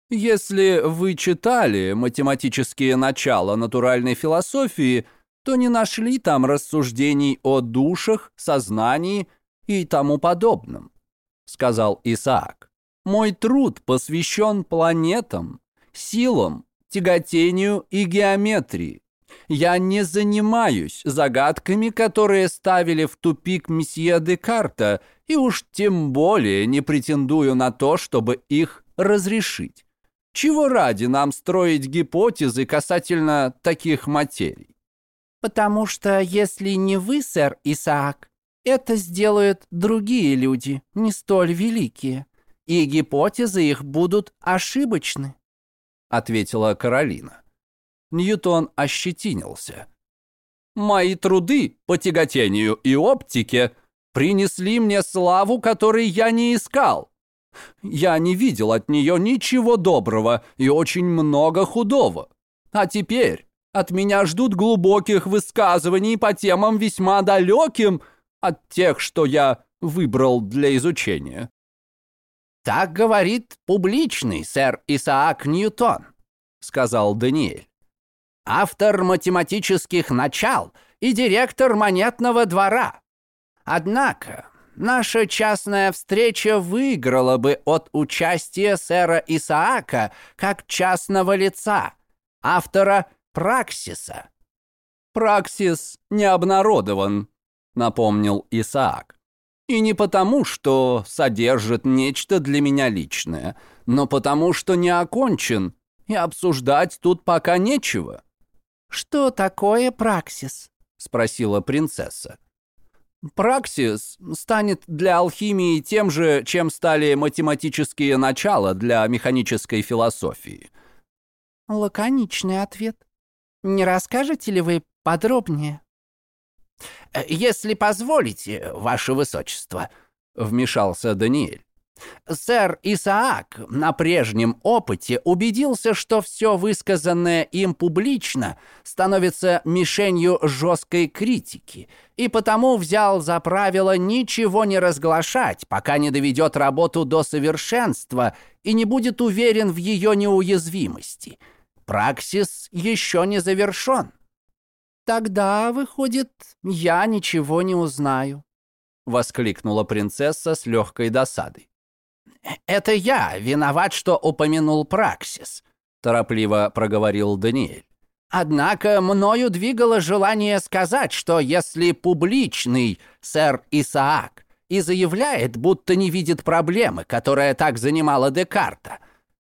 Если вы читали математические начала натуральной философии, то не нашли там рассуждений о душах, сознании и тому подобном», — сказал Исаак. «Мой труд посвящен планетам, силам, тяготению и геометрии. Я не занимаюсь загадками, которые ставили в тупик месье Декарта, и уж тем более не претендую на то, чтобы их разрешить. Чего ради нам строить гипотезы касательно таких материй? Потому что если не вы, сэр Исаак, это сделают другие люди, не столь великие, и гипотезы их будут ошибочны», — ответила Каролина. Ньютон ощетинился. «Мои труды по тяготению и оптике принесли мне славу, которой я не искал. Я не видел от нее ничего доброго и очень много худого. А теперь от меня ждут глубоких высказываний по темам весьма далеким от тех, что я выбрал для изучения. «Так говорит публичный сэр Исаак Ньютон», — сказал Даниэль. «Автор математических начал и директор монетного двора. Однако наша частная встреча выиграла бы от участия сэра Исаака как частного лица, автора Праксиса. Праксис не обнародован, напомнил Исаак. И не потому, что содержит нечто для меня личное, но потому, что не окончен, и обсуждать тут пока нечего. «Что такое праксис?» — спросила принцесса. Праксис станет для алхимии тем же, чем стали математические начала для механической философии. Лаконичный ответ. Не расскажете ли вы подробнее?» э, «Если позволите, ваше высочество», — вмешался Даниэль. Сэр Исаак на прежнем опыте убедился, что все высказанное им публично становится мишенью жесткой критики, и потому взял за правило ничего не разглашать, пока не доведет работу до совершенства и не будет уверен в ее неуязвимости — Праксис еще не завершен. Тогда, выходит, я ничего не узнаю. Воскликнула принцесса с легкой досадой. «Это я виноват, что упомянул Праксис», — торопливо проговорил Даниэль. Однако мною двигало желание сказать, что если публичный сэр Исаак и заявляет, будто не видит проблемы, которая так занимала Декарта,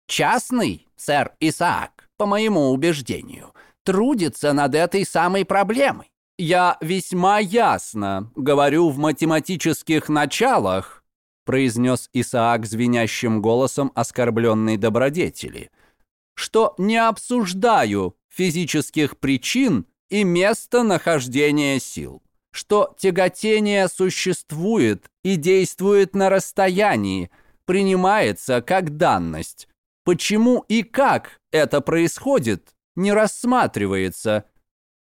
частный сэр Исаак, по моему убеждению, трудится над этой самой проблемой. «Я весьма ясно говорю в математических началах», произнес Исаак звенящим голосом оскорбленной добродетели, «что не обсуждаю физических причин и места нахождения сил, что тяготение существует и действует на расстоянии, принимается как данность. Почему и как это происходит, не рассматривается –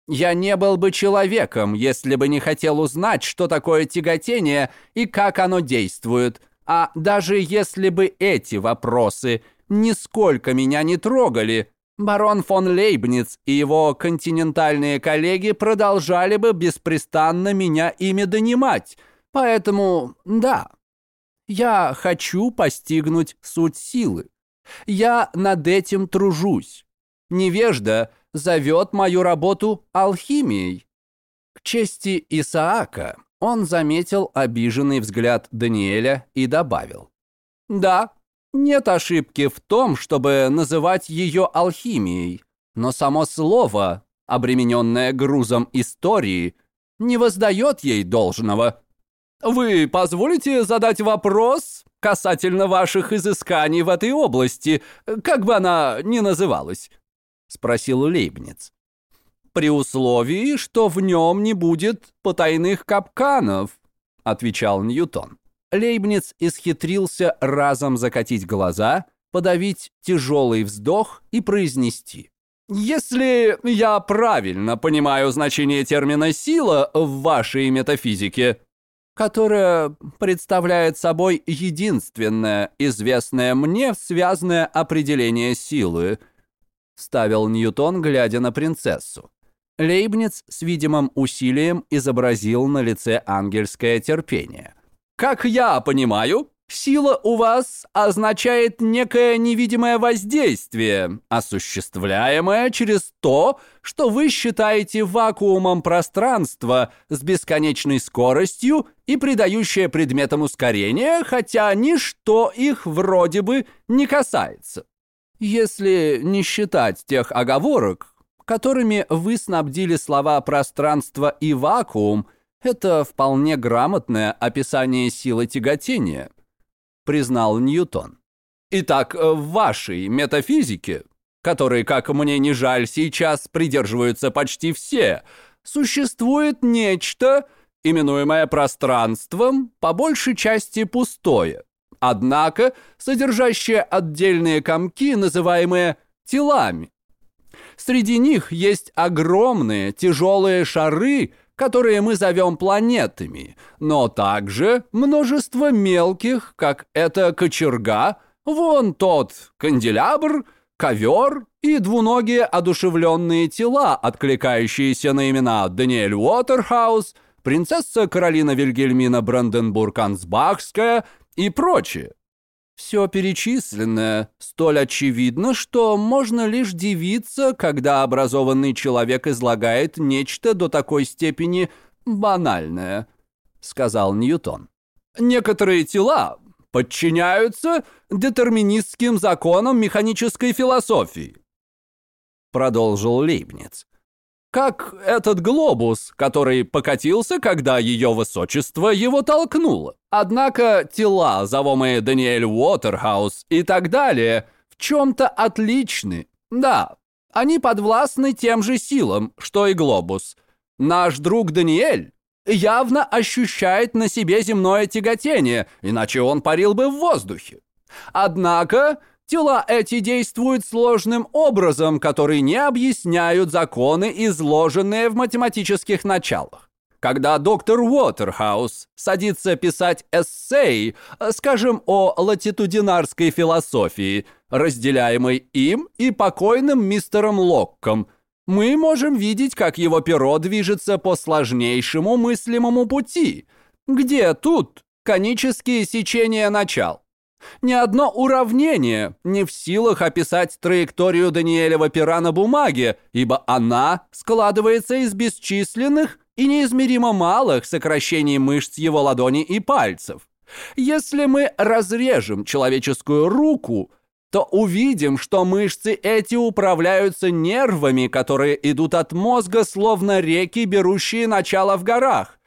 я не был бы человеком, если бы не хотел узнать, что такое тяготение и как оно действует. А даже если бы эти вопросы нисколько меня не трогали, барон фон Лейбниц и его континентальные коллеги продолжали бы беспрестанно меня ими донимать. Поэтому, да, я хочу постигнуть суть силы. Я над этим тружусь. Невежда — зовет мою работу алхимией. К чести Исаака он заметил обиженный взгляд Даниэля и добавил. «Да, нет ошибки в том, чтобы называть ее алхимией, но само слово, обремененное грузом истории, не воздает ей должного. Вы позволите задать вопрос касательно ваших изысканий в этой области, как бы она ни называлась?» спросил Лейбниц. «При условии, что в нем не будет потайных капканов», отвечал Ньютон. Лейбниц исхитрился разом закатить глаза, подавить тяжелый вздох и произнести. «Если я правильно понимаю значение термина «сила» в вашей метафизике, которая представляет собой единственное известное мне связанное определение силы –— ставил Ньютон, глядя на принцессу. Лейбниц с видимым усилием изобразил на лице ангельское терпение. «Как я понимаю, сила у вас означает некое невидимое воздействие, осуществляемое через то, что вы считаете вакуумом пространства с бесконечной скоростью и придающее предметам ускорения, хотя ничто их вроде бы не касается. Если не считать тех оговорок, которыми вы снабдили слова «пространство» и «вакуум», это вполне грамотное описание силы тяготения, признал Ньютон. Итак, в вашей метафизике, которой, как мне не жаль, сейчас придерживаются почти все, существует нечто, именуемое пространством, по большей части пустое однако содержащие отдельные комки, называемые телами. Среди них есть огромные тяжелые шары, которые мы зовем планетами, но также множество мелких, как это кочерга, вон тот канделябр, ковер и двуногие одушевленные тела, откликающиеся на имена Даниэль Уотерхаус, принцесса Каролина Вильгельмина Бранденбург-Ансбахская и прочее. Все перечисленное столь очевидно, что можно лишь дивиться, когда образованный человек излагает нечто до такой степени банальное, сказал Ньютон. Некоторые тела подчиняются детерминистским законам механической философии, продолжил Лейбниц как этот глобус, который покатился, когда ее высочество его толкнуло. Однако тела, зовомые Даниэль Уотерхаус и так далее, в чем-то отличны. Да, они подвластны тем же силам, что и глобус. Наш друг Даниэль явно ощущает на себе земное тяготение, иначе он парил бы в воздухе. Однако Тела эти действуют сложным образом, который не объясняют законы, изложенные в математических началах. Когда доктор Уотерхаус садится писать эссей, скажем, о латитудинарской философии, разделяемой им и покойным мистером Локком, мы можем видеть, как его перо движется по сложнейшему мыслимому пути. Где тут конические сечения начал? Ни одно уравнение не в силах описать траекторию Даниэлева пера на бумаге, ибо она складывается из бесчисленных и неизмеримо малых сокращений мышц его ладони и пальцев. Если мы разрежем человеческую руку, то увидим, что мышцы эти управляются нервами, которые идут от мозга, словно реки, берущие начало в горах.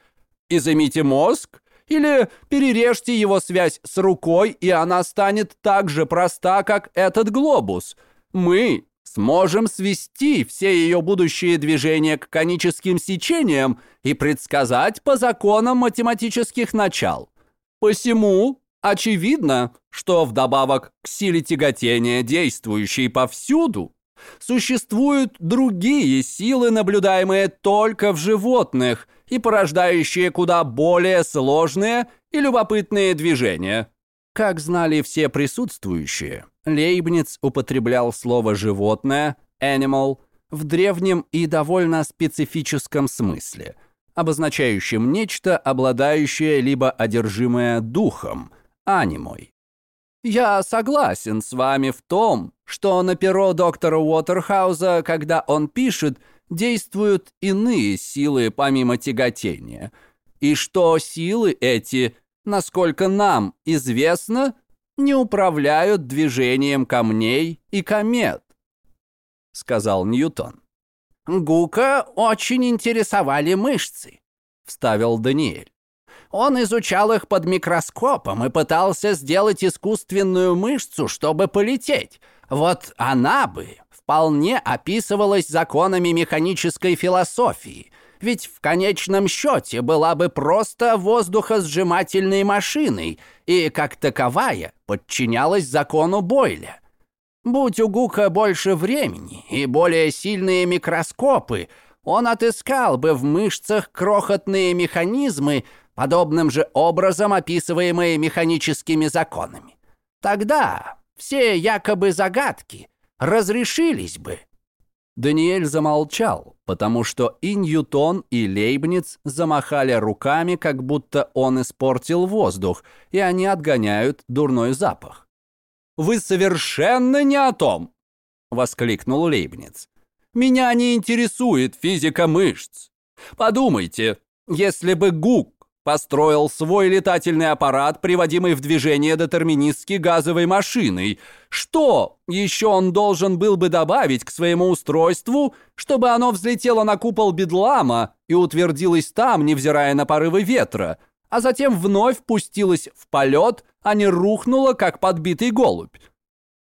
Изымите мозг или перережьте его связь с рукой, и она станет так же проста, как этот глобус. Мы сможем свести все ее будущие движения к коническим сечениям и предсказать по законам математических начал. Посему очевидно, что вдобавок к силе тяготения, действующей повсюду, существуют другие силы, наблюдаемые только в животных и порождающие куда более сложные и любопытные движения. Как знали все присутствующие, Лейбниц употреблял слово «животное» «animal» в древнем и довольно специфическом смысле, обозначающем нечто, обладающее либо одержимое духом, анимой. Я согласен с вами в том, что на перо доктора Уотерхауза, когда он пишет, действуют иные силы помимо тяготения, и что силы эти, насколько нам известно, не управляют движением камней и комет, сказал Ньютон. Гука очень интересовали мышцы, вставил Даниэль. Он изучал их под микроскопом и пытался сделать искусственную мышцу, чтобы полететь. Вот она бы вполне описывалась законами механической философии, ведь в конечном счете была бы просто воздухосжимательной машиной и, как таковая, подчинялась закону Бойля. Будь у Гука больше времени и более сильные микроскопы, он отыскал бы в мышцах крохотные механизмы, подобным же образом описываемые механическими законами. Тогда все якобы загадки разрешились бы. Даниэль замолчал, потому что и Ньютон, и Лейбниц замахали руками, как будто он испортил воздух, и они отгоняют дурной запах. «Вы совершенно не о том!» — воскликнул Лейбниц. «Меня не интересует физика мышц. Подумайте, если бы Гук построил свой летательный аппарат, приводимый в движение детерминистски газовой машиной. Что еще он должен был бы добавить к своему устройству, чтобы оно взлетело на купол Бедлама и утвердилось там, невзирая на порывы ветра, а затем вновь пустилось в полет, а не рухнуло, как подбитый голубь?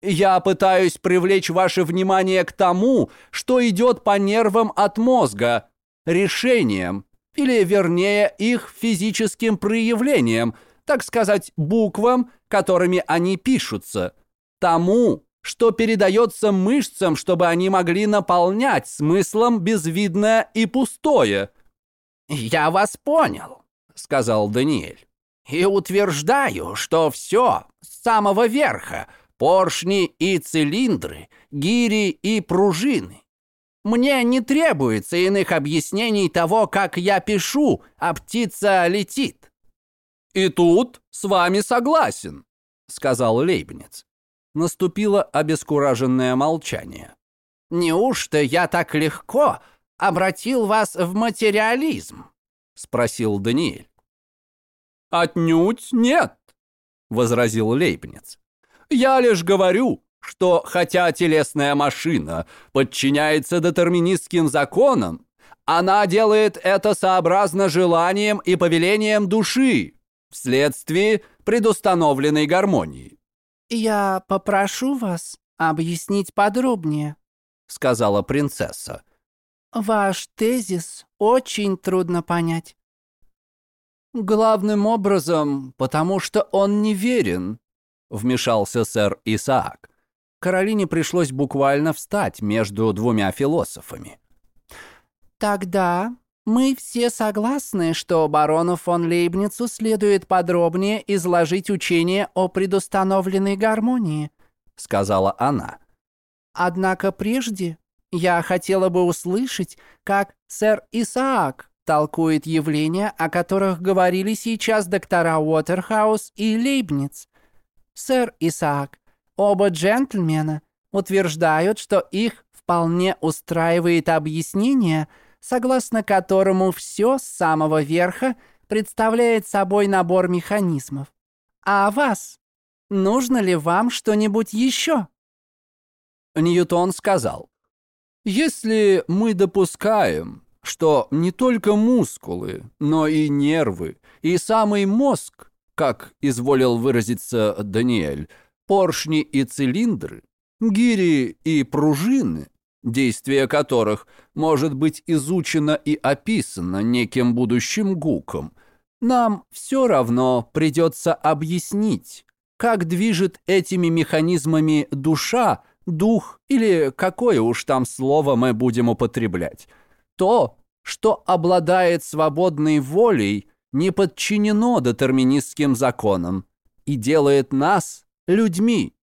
Я пытаюсь привлечь ваше внимание к тому, что идет по нервам от мозга, решением, или, вернее, их физическим проявлением, так сказать, буквам, которыми они пишутся, тому, что передается мышцам, чтобы они могли наполнять смыслом безвидное и пустое. «Я вас понял», — сказал Даниэль. «И утверждаю, что все с самого верха — поршни и цилиндры, гири и пружины, мне не требуется иных объяснений того, как я пишу, а птица летит». «И тут с вами согласен», — сказал Лейбниц. Наступило обескураженное молчание. «Неужто я так легко обратил вас в материализм?» — спросил Даниэль. «Отнюдь нет», — возразил Лейбниц. «Я лишь говорю, что хотя телесная машина подчиняется детерминистским законам, она делает это сообразно желаниям и повелениям души, вследствие предустановленной гармонии. «Я попрошу вас объяснить подробнее», — сказала принцесса. «Ваш тезис очень трудно понять». «Главным образом, потому что он неверен», — вмешался сэр Исаак. Каролине пришлось буквально встать между двумя философами. «Тогда мы все согласны, что барону фон Лейбницу следует подробнее изложить учение о предустановленной гармонии», — сказала она. «Однако прежде я хотела бы услышать, как сэр Исаак толкует явления, о которых говорили сейчас доктора Уотерхаус и Лейбниц. сэр Исаак, оба джентльмена утверждают, что их вполне устраивает объяснение, согласно которому все с самого верха представляет собой набор механизмов. А вас? Нужно ли вам что-нибудь еще?» Ньютон сказал, «Если мы допускаем, что не только мускулы, но и нервы, и самый мозг, как изволил выразиться Даниэль, поршни и цилиндры, гири и пружины, действие которых может быть изучено и описано неким будущим гуком, нам все равно придется объяснить, как движет этими механизмами душа, дух или какое уж там слово мы будем употреблять. То, что обладает свободной волей, не подчинено детерминистским законам и делает нас людьми.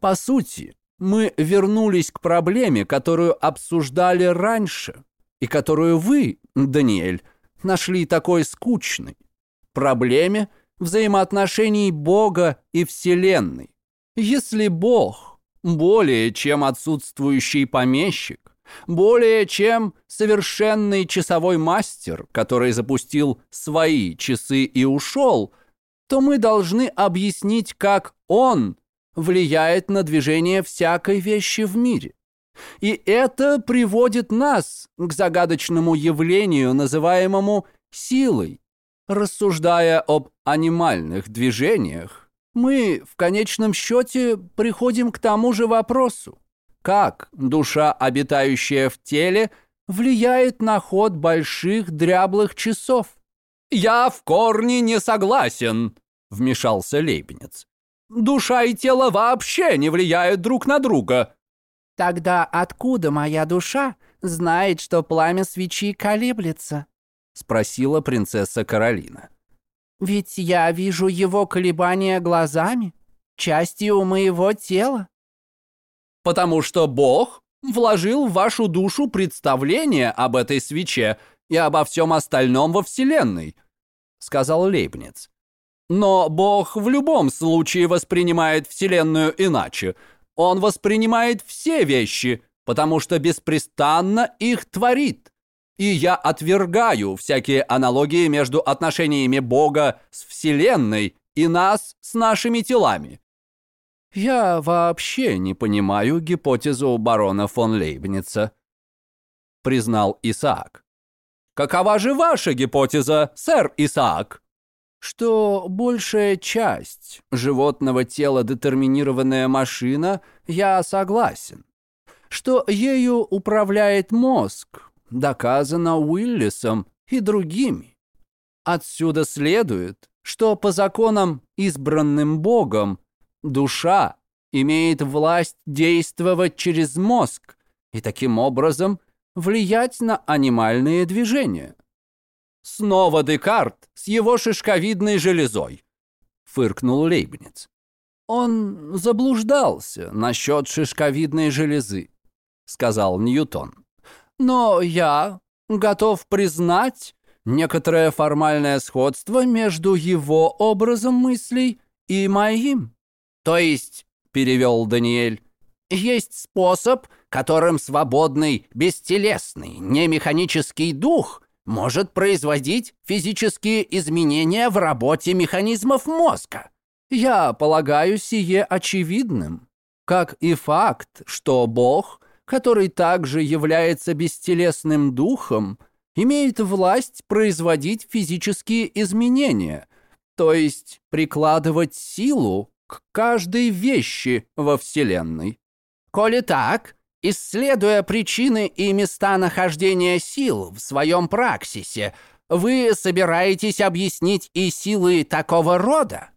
По сути, мы вернулись к проблеме, которую обсуждали раньше, и которую вы, Даниэль, нашли такой скучной. Проблеме взаимоотношений Бога и Вселенной. Если Бог более чем отсутствующий помещик, более чем совершенный часовой мастер, который запустил свои часы и ушел, то мы должны объяснить, как он влияет на движение всякой вещи в мире. И это приводит нас к загадочному явлению, называемому силой. Рассуждая об анимальных движениях, мы в конечном счете приходим к тому же вопросу. Как душа, обитающая в теле, влияет на ход больших дряблых часов? «Я в корне не согласен», — вмешался Лейбниц. «Душа и тело вообще не влияют друг на друга». «Тогда откуда моя душа знает, что пламя свечи колеблется?» — спросила принцесса Каролина. «Ведь я вижу его колебания глазами, частью моего тела». «Потому что Бог вложил в вашу душу представление об этой свече и обо всем остальном во Вселенной», — сказал Лейбниц. «Но Бог в любом случае воспринимает Вселенную иначе. Он воспринимает все вещи, потому что беспрестанно их творит. И я отвергаю всякие аналогии между отношениями Бога с Вселенной и нас с нашими телами. Я вообще не понимаю гипотезу барона фон Лейбница, признал Исаак. Какова же ваша гипотеза, сэр Исаак? Что большая часть животного тела детерминированная машина, я согласен. Что ею управляет мозг, доказано Уиллисом и другими. Отсюда следует, что по законам, избранным Богом, душа имеет власть действовать через мозг и таким образом влиять на анимальные движения. Снова Декарт с его шишковидной железой, фыркнул Лейбниц. Он заблуждался насчет шишковидной железы, сказал Ньютон. Но я готов признать некоторое формальное сходство между его образом мыслей и моим. То есть, перевел Даниэль, есть способ, которым свободный, бестелесный, немеханический дух может производить физические изменения в работе механизмов мозга. Я полагаю сие очевидным, как и факт, что Бог который также является бестелесным духом, имеет власть производить физические изменения, то есть прикладывать силу к каждой вещи во Вселенной. Коли так, исследуя причины и места нахождения сил в своем праксисе, вы собираетесь объяснить и силы такого рода?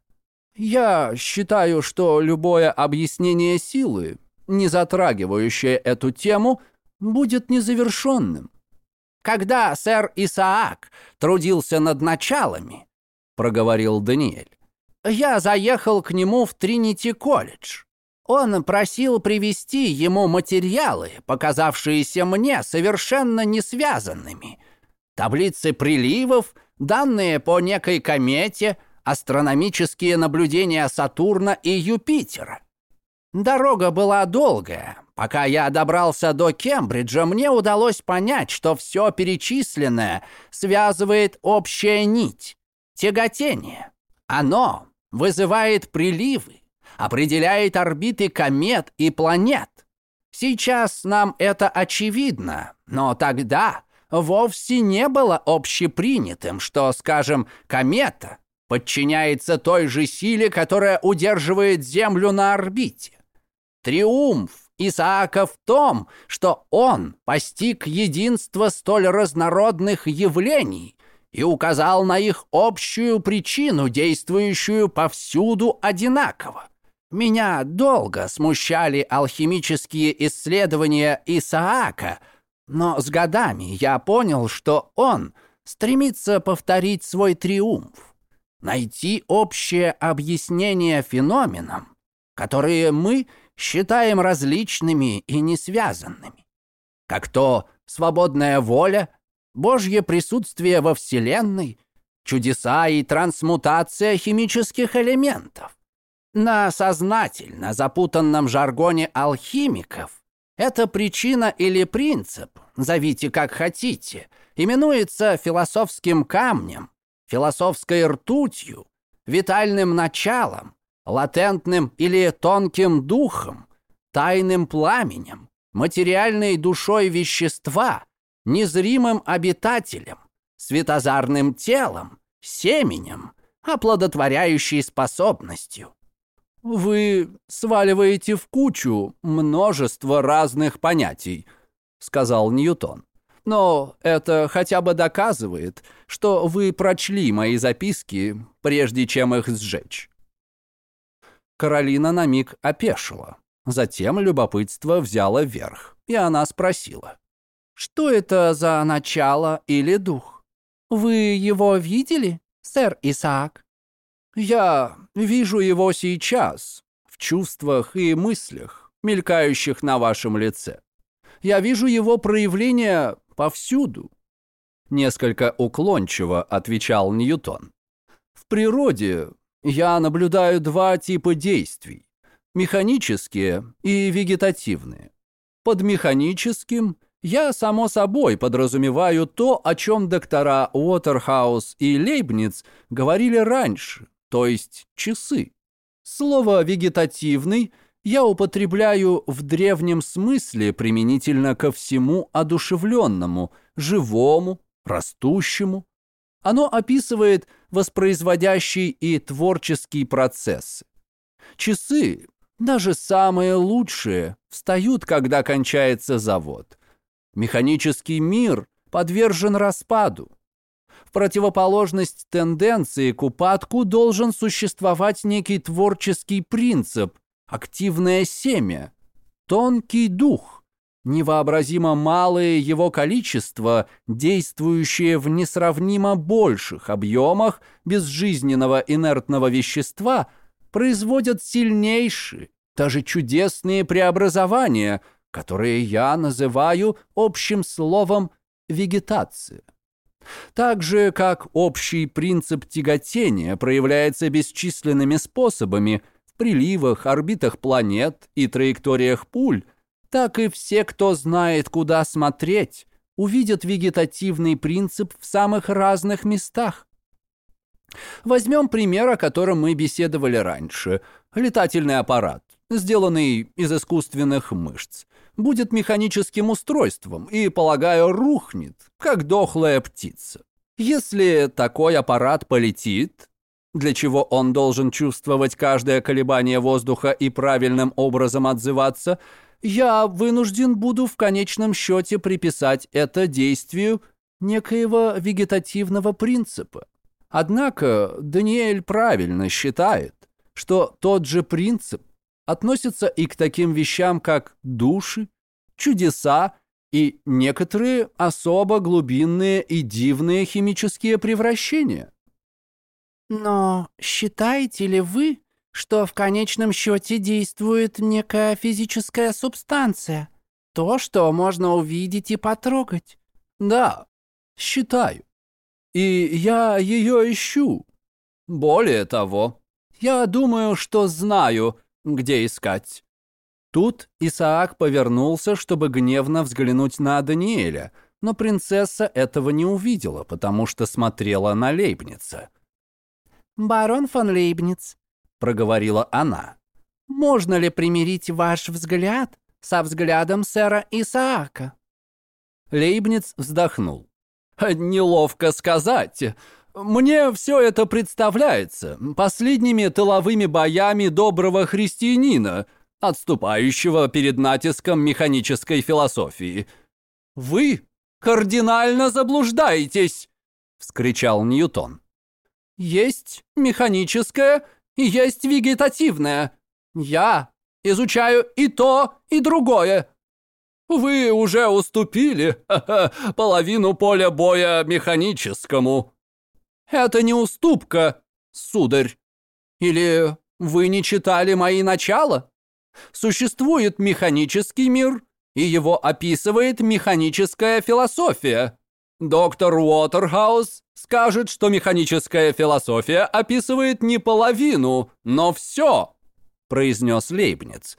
Я считаю, что любое объяснение силы не затрагивающее эту тему, будет незавершенным. «Когда сэр Исаак трудился над началами», — проговорил Даниэль, «я заехал к нему в Тринити-колледж. Он просил привести ему материалы, показавшиеся мне совершенно несвязанными. Таблицы приливов, данные по некой комете, астрономические наблюдения Сатурна и Юпитера. Дорога была долгая. Пока я добрался до Кембриджа, мне удалось понять, что все перечисленное связывает общая нить – тяготение. Оно вызывает приливы, определяет орбиты комет и планет. Сейчас нам это очевидно, но тогда вовсе не было общепринятым, что, скажем, комета подчиняется той же силе, которая удерживает Землю на орбите. Триумф Исаака в том, что он постиг единство столь разнородных явлений и указал на их общую причину, действующую повсюду одинаково. Меня долго смущали алхимические исследования Исаака, но с годами я понял, что он стремится повторить свой триумф, найти общее объяснение феноменам, которые мы – считаем различными и несвязанными. Как то свободная воля, Божье присутствие во Вселенной, чудеса и трансмутация химических элементов. На сознательно запутанном жаргоне алхимиков эта причина или принцип, зовите как хотите, именуется философским камнем, философской ртутью, витальным началом, латентным или тонким духом, тайным пламенем, материальной душой вещества, незримым обитателем, светозарным телом, семенем, оплодотворяющей способностью. «Вы сваливаете в кучу множество разных понятий», — сказал Ньютон. «Но это хотя бы доказывает, что вы прочли мои записки, прежде чем их сжечь». Каролина на миг опешила. Затем любопытство взяло верх, и она спросила. «Что это за начало или дух? Вы его видели, сэр Исаак?» «Я вижу его сейчас, в чувствах и мыслях, мелькающих на вашем лице. Я вижу его проявление повсюду». Несколько уклончиво отвечал Ньютон. В природе я наблюдаю два типа действий – механические и вегетативные. Под механическим я, само собой, подразумеваю то, о чем доктора Уотерхаус и Лейбниц говорили раньше, то есть часы. Слово «вегетативный» я употребляю в древнем смысле применительно ко всему одушевленному, живому, растущему, оно описывает воспроизводящий и творческий процессы. Часы, даже самые лучшие, встают, когда кончается завод. Механический мир подвержен распаду. Противоположность тенденции к упадку должен существовать некий творческий принцип, активное семя, тонкий дух, невообразимо малое его количество, действующее в несравнимо больших объемах безжизненного инертного вещества, производят сильнейшие, даже чудесные преобразования, которые я называю общим словом вегетация. Так же, как общий принцип тяготения проявляется бесчисленными способами в приливах, орбитах планет и траекториях пуль, так и все, кто знает, куда смотреть, увидят вегетативный принцип в самых разных местах. Возьмем пример, о котором мы беседовали раньше. Летательный аппарат, сделанный из искусственных мышц, будет механическим устройством и, полагаю, рухнет, как дохлая птица. Если такой аппарат полетит, для чего он должен чувствовать каждое колебание воздуха и правильным образом отзываться – я вынужден буду в конечном счете приписать это действию некоего вегетативного принципа. Однако Даниэль правильно считает, что тот же принцип относится и к таким вещам, как души, чудеса и некоторые особо глубинные и дивные химические превращения. Но считаете ли вы, что в конечном счете действует некая физическая субстанция. То, что можно увидеть и потрогать. Да, считаю. И я ее ищу. Более того, я думаю, что знаю, где искать». Тут Исаак повернулся, чтобы гневно взглянуть на Даниэля, но принцесса этого не увидела, потому что смотрела на Лейбница. «Барон фон Лейбниц», — проговорила она, — «можно ли примирить ваш взгляд со взглядом сэра Исаака?» Лейбниц вздохнул. «Неловко сказать. Мне все это представляется последними тыловыми боями доброго христианина, отступающего перед натиском механической философии. Вы кардинально заблуждаетесь!» — вскричал Ньютон. «Есть механическое и есть вегетативное. Я изучаю и то, и другое. Вы уже уступили [LAUGHS] половину поля боя механическому. Это не уступка, сударь. Или вы не читали мои начала? Существует механический мир, и его описывает механическая философия. Доктор Уотерхаус скажет, что механическая философия описывает не половину, но все, произнес Лейбниц.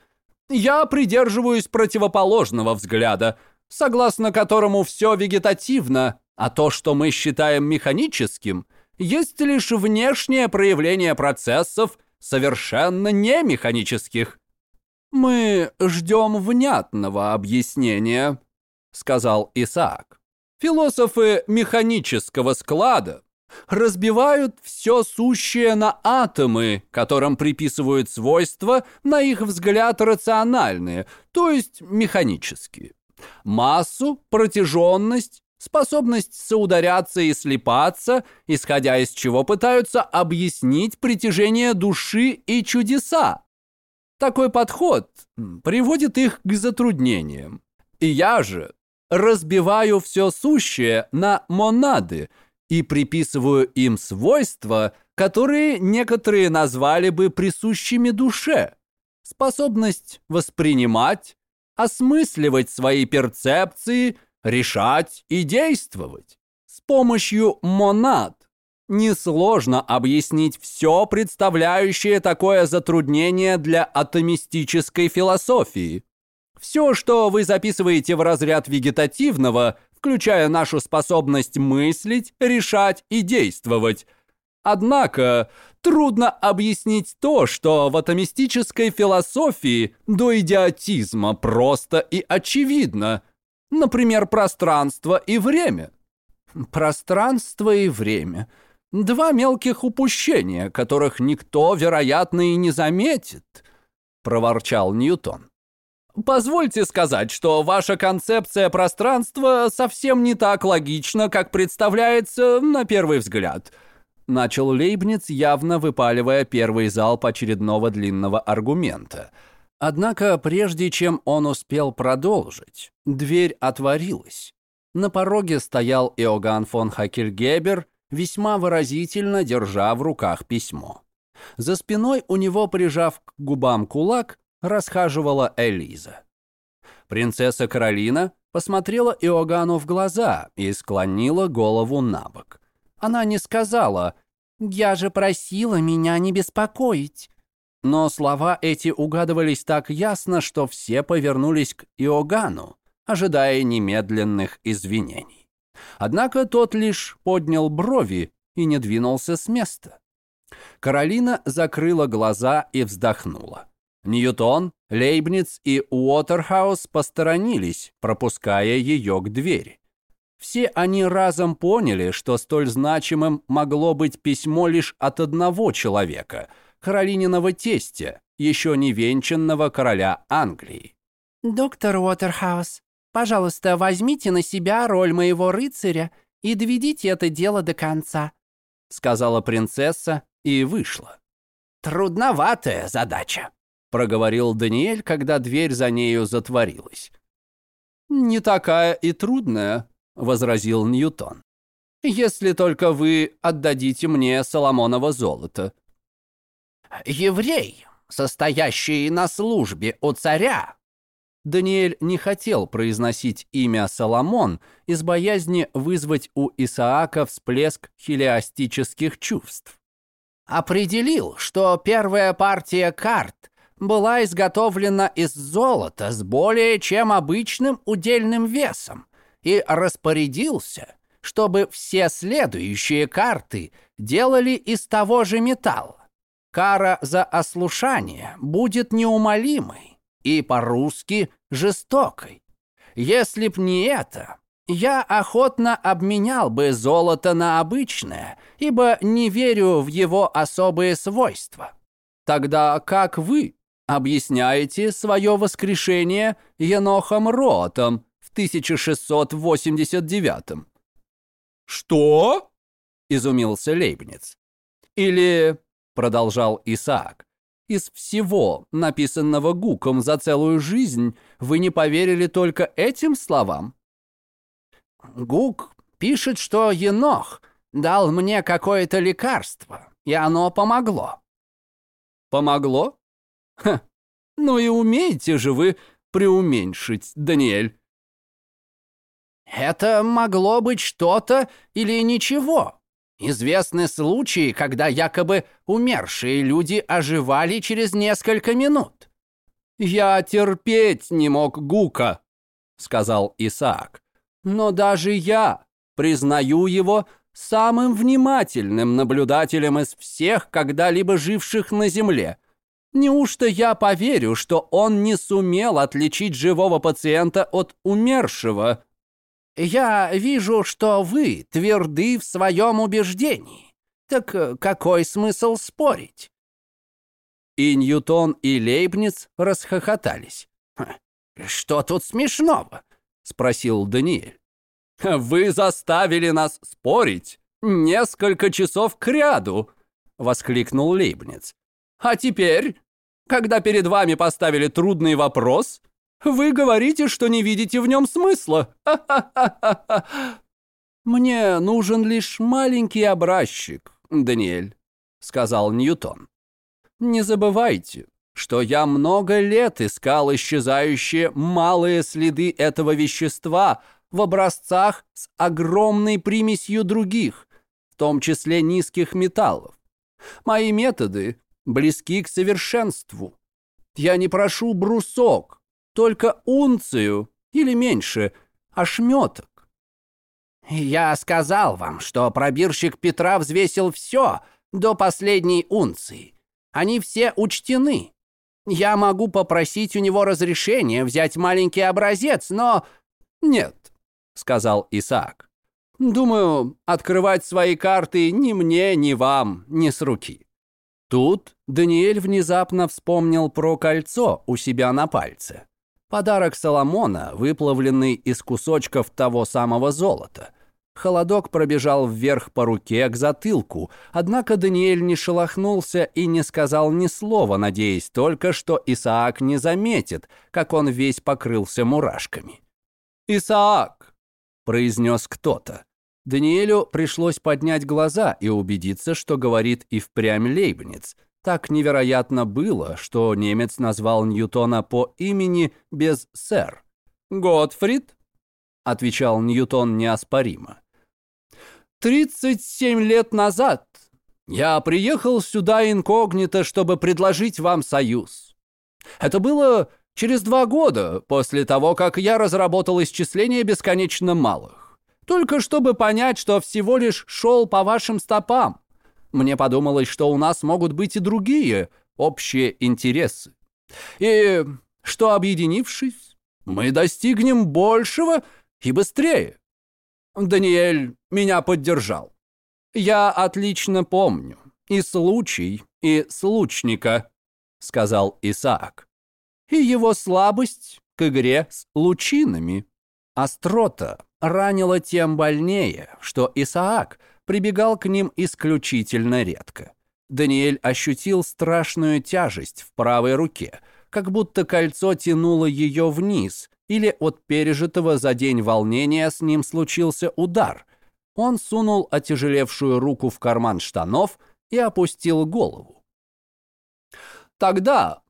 Я придерживаюсь противоположного взгляда, согласно которому все вегетативно, а то, что мы считаем механическим, есть лишь внешнее проявление процессов, совершенно не механических. «Мы ждем внятного объяснения», — сказал Исаак. «Философы механического склада разбивают все сущее на атомы, которым приписывают свойства, на их взгляд, рациональные, то есть механические. Массу, протяженность, способность соударяться и слипаться, исходя из чего пытаются объяснить притяжение души и чудеса. Такой подход приводит их к затруднениям. И я же разбиваю все сущее на монады и приписываю им свойства, которые некоторые назвали бы присущими душе. Способность воспринимать, осмысливать свои перцепции, решать и действовать. С помощью монад Несложно объяснить все, представляющее такое затруднение для атомистической философии. Все, что вы записываете в разряд вегетативного, включая нашу способность мыслить, решать и действовать. Однако, трудно объяснить то, что в атомистической философии до идиотизма просто и очевидно. Например, пространство и время. Пространство и время – Два мелких упущения, которых никто, вероятно, и не заметит», — проворчал Ньютон. «Позвольте сказать, что ваша концепция пространства совсем не так логична, как представляется на первый взгляд», — начал Лейбниц, явно выпаливая первый залп очередного длинного аргумента. Однако, прежде чем он успел продолжить, дверь отворилась. На пороге стоял Иоганн фон Хакельгебер весьма выразительно держа в руках письмо. За спиной у него, прижав к губам кулак, расхаживала Элиза. Принцесса Каролина посмотрела Иоганну в глаза и склонила голову на бок. Она не сказала «Я же просила меня не беспокоить». Но слова эти угадывались так ясно, что все повернулись к Иоганну, ожидая немедленных извинений. Однако тот лишь поднял брови и не двинулся с места. Каролина закрыла глаза и вздохнула. Ньютон, Лейбниц и Уотерхаус посторонились, пропуская ее к двери. Все они разом поняли, что столь значимым могло быть письмо лишь от одного человека – Каролининого тестя, еще не венчанного короля Англии. «Доктор Уотерхаус, Пожалуйста, возьмите на себя роль моего рыцаря и доведите это дело до конца», — сказала принцесса и вышла. «Трудноватая задача», — проговорил Даниэль, когда дверь за нею затворилась. «Не такая и трудная», — возразил Ньютон. «Если только вы отдадите мне Соломоново золото». «Еврей, состоящий на службе у царя, Даниэль не хотел произносить имя Соломон из боязни вызвать у Исаака всплеск хелиастических чувств. определил, что первая партия карт была изготовлена из золота с более чем обычным удельным весом и распорядился, чтобы все следующие карты делали из того же металла. Кара за ослушание будет неумолимой и по-русски жестокой. Если б не это, я охотно обменял бы золото на обычное, ибо не верю в его особые свойства. Тогда как вы объясняете свое воскрешение Енохом Ротом в 1689 «Что?» — изумился Лейбниц. «Или, — продолжал Исаак, — из всего, написанного Гуком за целую жизнь, вы не поверили только этим словам?» Гук пишет, что Енох дал мне какое-то лекарство, и оно помогло. Помогло? Ха, ну и умеете же вы преуменьшить, Даниэль. Это могло быть что-то или ничего. Известны случаи, когда якобы умершие люди оживали через несколько минут. «Я терпеть не мог Гука», — сказал Исаак. «Но даже я признаю его самым внимательным наблюдателем из всех когда-либо живших на Земле. Неужто я поверю, что он не сумел отличить живого пациента от умершего?» «Я вижу, что вы тверды в своем убеждении. Так э, какой смысл спорить?» И Ньютон, и Лейбниц расхохотались. «Что тут смешного?» — спросил Даниэль. «Вы заставили нас спорить несколько часов кряду!» — воскликнул Лейбниц. «А теперь, когда перед вами поставили трудный вопрос, вы говорите, что не видите в нем смысла. [LAUGHS] Мне нужен лишь маленький образчик, Даниэль, сказал Ньютон. Не забывайте, что я много лет искал исчезающие малые следы этого вещества в образцах с огромной примесью других, в том числе низких металлов. Мои методы близки к совершенству. Я не прошу брусок, только унцию или меньше ошметок. Я сказал вам, что пробирщик Петра взвесил все до последней унции. Они все учтены. Я могу попросить у него разрешения взять маленький образец, но... Нет, сказал Исаак. Думаю, открывать свои карты ни мне, ни вам, ни с руки. Тут Даниэль внезапно вспомнил про кольцо у себя на пальце. Подарок Соломона, выплавленный из кусочков того самого золота. Холодок пробежал вверх по руке к затылку, однако Даниэль не шелохнулся и не сказал ни слова, надеясь только, что Исаак не заметит, как он весь покрылся мурашками. «Исаак!» – произнес кто-то. Даниэлю пришлось поднять глаза и убедиться, что говорит и впрямь Лейбниц, так невероятно было, что немец назвал Ньютона по имени без «сэр». «Готфрид?» — отвечал Ньютон неоспоримо. «Тридцать семь лет назад я приехал сюда инкогнито, чтобы предложить вам союз. Это было через два года после того, как я разработал исчисление бесконечно малых. Только чтобы понять, что всего лишь шел по вашим стопам. Мне подумалось, что у нас могут быть и другие общие интересы. И что, объединившись, мы достигнем большего и быстрее. Даниэль меня поддержал. Я отлично помню и случай, и случника, сказал Исаак. И его слабость к игре с лучинами. Острота ранила тем больнее, что Исаак – прибегал к ним исключительно редко. Даниэль ощутил страшную тяжесть в правой руке, как будто кольцо тянуло ее вниз, или от пережитого за день волнения с ним случился удар. Он сунул отяжелевшую руку в карман штанов и опустил голову. «Тогда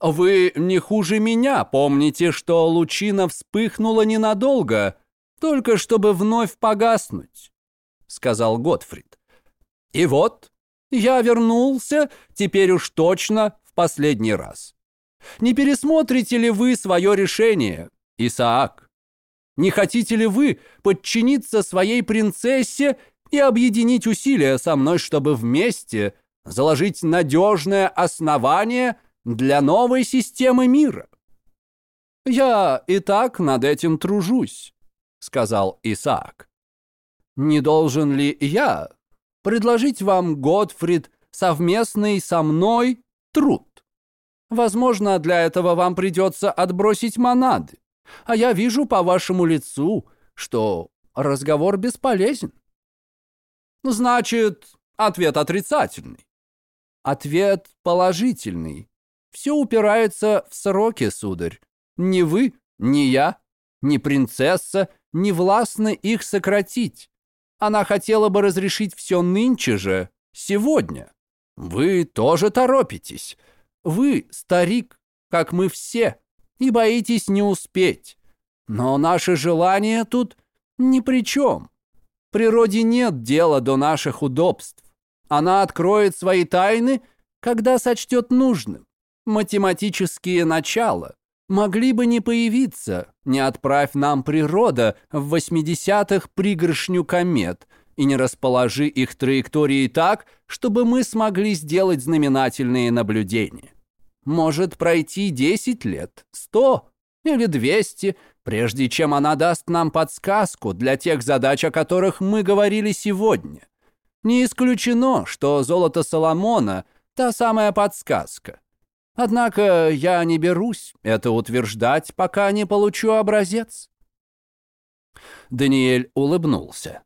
вы не хуже меня помните, что лучина вспыхнула ненадолго, только чтобы вновь погаснуть сказал Готфрид. И вот, Я вернулся, теперь уж точно, в последний раз. Не пересмотрите ли вы свое решение, Исаак? Не хотите ли вы подчиниться своей принцессе и объединить усилия со мной, чтобы вместе заложить надежное основание для новой системы мира? Я и так над этим тружусь, сказал Исаак. Не должен ли я предложить вам, Готфрид, совместный со мной труд? Возможно, для этого вам придется отбросить монады. А я вижу по вашему лицу, что разговор бесполезен. Значит, ответ отрицательный. Ответ положительный. Все упирается в сроки, сударь. Ни вы, ни я, ни принцесса не властны их сократить. Она хотела бы разрешить все нынче же, сегодня. Вы тоже торопитесь. Вы, старик, как мы все, и боитесь не успеть. Но наше желание тут ни при чем. Природе нет дела до наших удобств. Она откроет свои тайны, когда сочтет нужным. Математические начала могли бы не появиться, не отправь нам природа в 80-х пригоршню комет и не расположи их траектории так, чтобы мы смогли сделать знаменательные наблюдения. Может пройти 10 лет, 100 или 200, прежде чем она даст нам подсказку для тех задач, о которых мы говорили сегодня. Не исключено, что золото Соломона – та самая подсказка. Однако я не берусь это утверждать, пока не получу образец. Даниэль улыбнулся.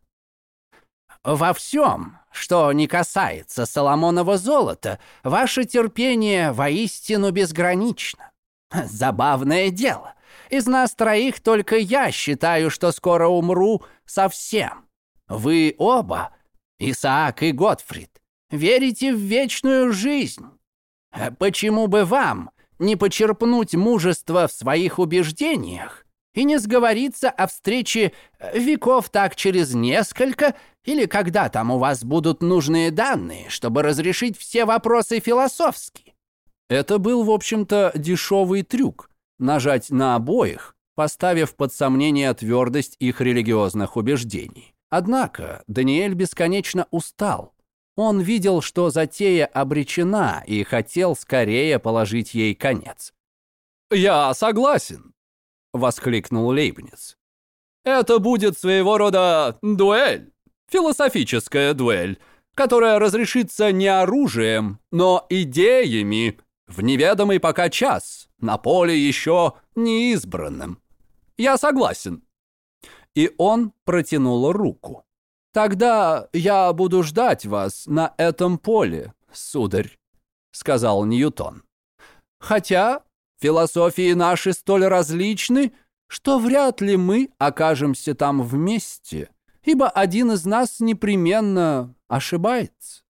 «Во всем, что не касается Соломонова золота, ваше терпение воистину безгранично. Забавное дело. Из нас троих только я считаю, что скоро умру совсем. Вы оба, Исаак и Готфрид, верите в вечную жизнь. Почему бы вам не почерпнуть мужество в своих убеждениях и не сговориться о встрече веков так через несколько или когда там у вас будут нужные данные, чтобы разрешить все вопросы философски. Это был, в общем-то, дешевый трюк – нажать на обоих, поставив под сомнение твердость их религиозных убеждений. Однако Даниэль бесконечно устал. Он видел, что затея обречена и хотел скорее положить ей конец. «Я согласен», — воскликнул Лейбниц. «Это будет своего рода дуэль» философическая дуэль, которая разрешится не оружием, но идеями в неведомый пока час, на поле еще не избранным. Я согласен. И он протянул руку. «Тогда я буду ждать вас на этом поле, сударь», — сказал Ньютон. «Хотя философии наши столь различны, что вряд ли мы окажемся там вместе» ибо один из нас непременно ошибается.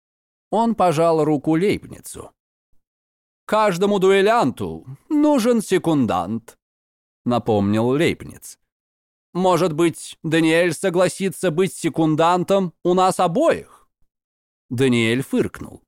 Он пожал руку Лейбницу. «Каждому дуэлянту нужен секундант», — напомнил Лейбниц. «Может быть, Даниэль согласится быть секундантом у нас обоих?» Даниэль фыркнул.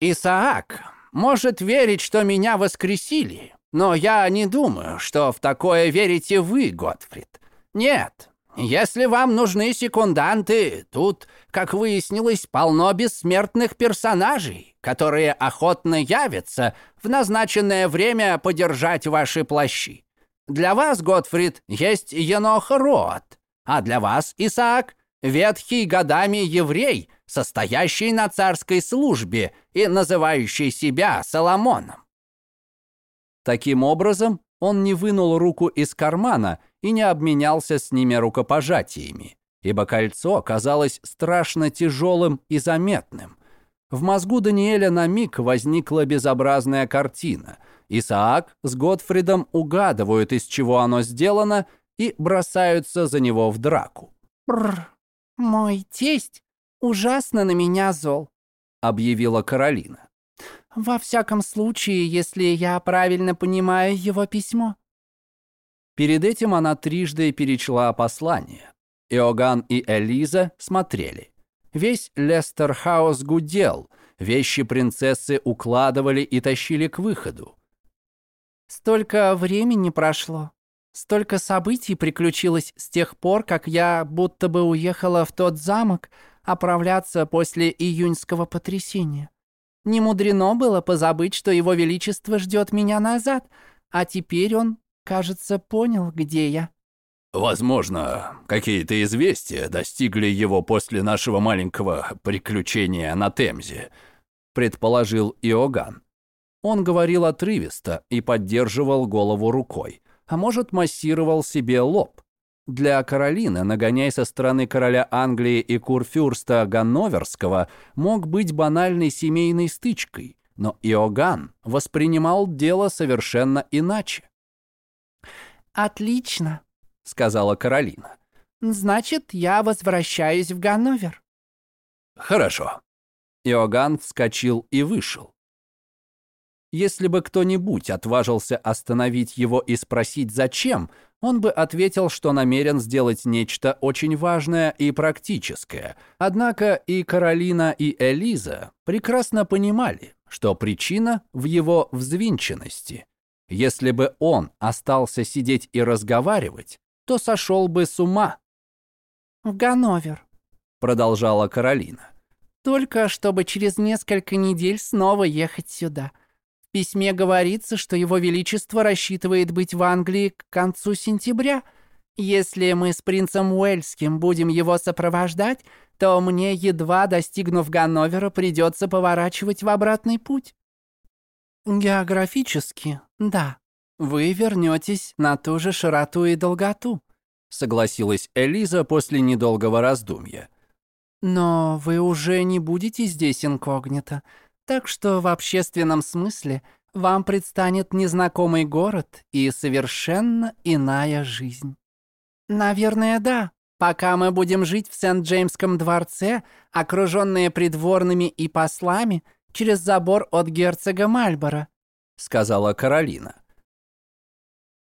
«Исаак может верить, что меня воскресили, но я не думаю, что в такое верите вы, Готфрид. Нет, если вам нужны секунданты, тут, как выяснилось, полно бессмертных персонажей, которые охотно явятся в назначенное время подержать ваши плащи. Для вас, Готфрид, есть Енох Роат, а для вас, Исаак, ветхий годами еврей, состоящий на царской службе и называющий себя Соломоном. Таким образом, он не вынул руку из кармана и не обменялся с ними рукопожатиями, ибо кольцо казалось страшно тяжелым и заметным. В мозгу Даниэля на миг возникла безобразная картина. Исаак с Готфридом угадывают, из чего оно сделано, и бросаются за него в драку. «Бррр, мой тесть ужасно на меня зол», — объявила Каролина. «Во всяком случае, если я правильно понимаю его письмо». Перед этим она трижды перечла послание. Иоганн и Элиза смотрели. Весь Лестерхаус гудел, Вещи принцессы укладывали и тащили к выходу. «Столько времени прошло. Столько событий приключилось с тех пор, как я будто бы уехала в тот замок оправляться после июньского потрясения. Не мудрено было позабыть, что его величество ждет меня назад, а теперь он, кажется, понял, где я». Возможно, какие-то известия достигли его после нашего маленького приключения на Темзе, предположил Иоганн. Он говорил отрывисто и поддерживал голову рукой, а может, массировал себе лоб. Для Каролины нагоняй со стороны короля Англии и курфюрста Ганноверского мог быть банальной семейной стычкой, но Иоганн воспринимал дело совершенно иначе. «Отлично», сказала Каролина. «Значит, я возвращаюсь в Ганновер». «Хорошо». Иоганн вскочил и вышел. Если бы кто-нибудь отважился остановить его и спросить «зачем?», он бы ответил, что намерен сделать нечто очень важное и практическое. Однако и Каролина, и Элиза прекрасно понимали, что причина в его взвинченности. Если бы он остался сидеть и разговаривать, то сошел бы с ума. «В Ганновер», — продолжала Каролина. «Только чтобы через несколько недель снова ехать сюда. В письме говорится, что Его Величество рассчитывает быть в Англии к концу сентября. Если мы с принцем Уэльским будем его сопровождать, то мне, едва достигнув Ганновера, придется поворачивать в обратный путь». «Географически, да», вы вернетесь на ту же широту и долготу», — согласилась Элиза после недолгого раздумья. «Но вы уже не будете здесь инкогнито, так что в общественном смысле вам предстанет незнакомый город и совершенно иная жизнь». «Наверное, да. Пока мы будем жить в Сент-Джеймском дворце, окруженные придворными и послами, через забор от герцога Мальборо», — сказала Каролина.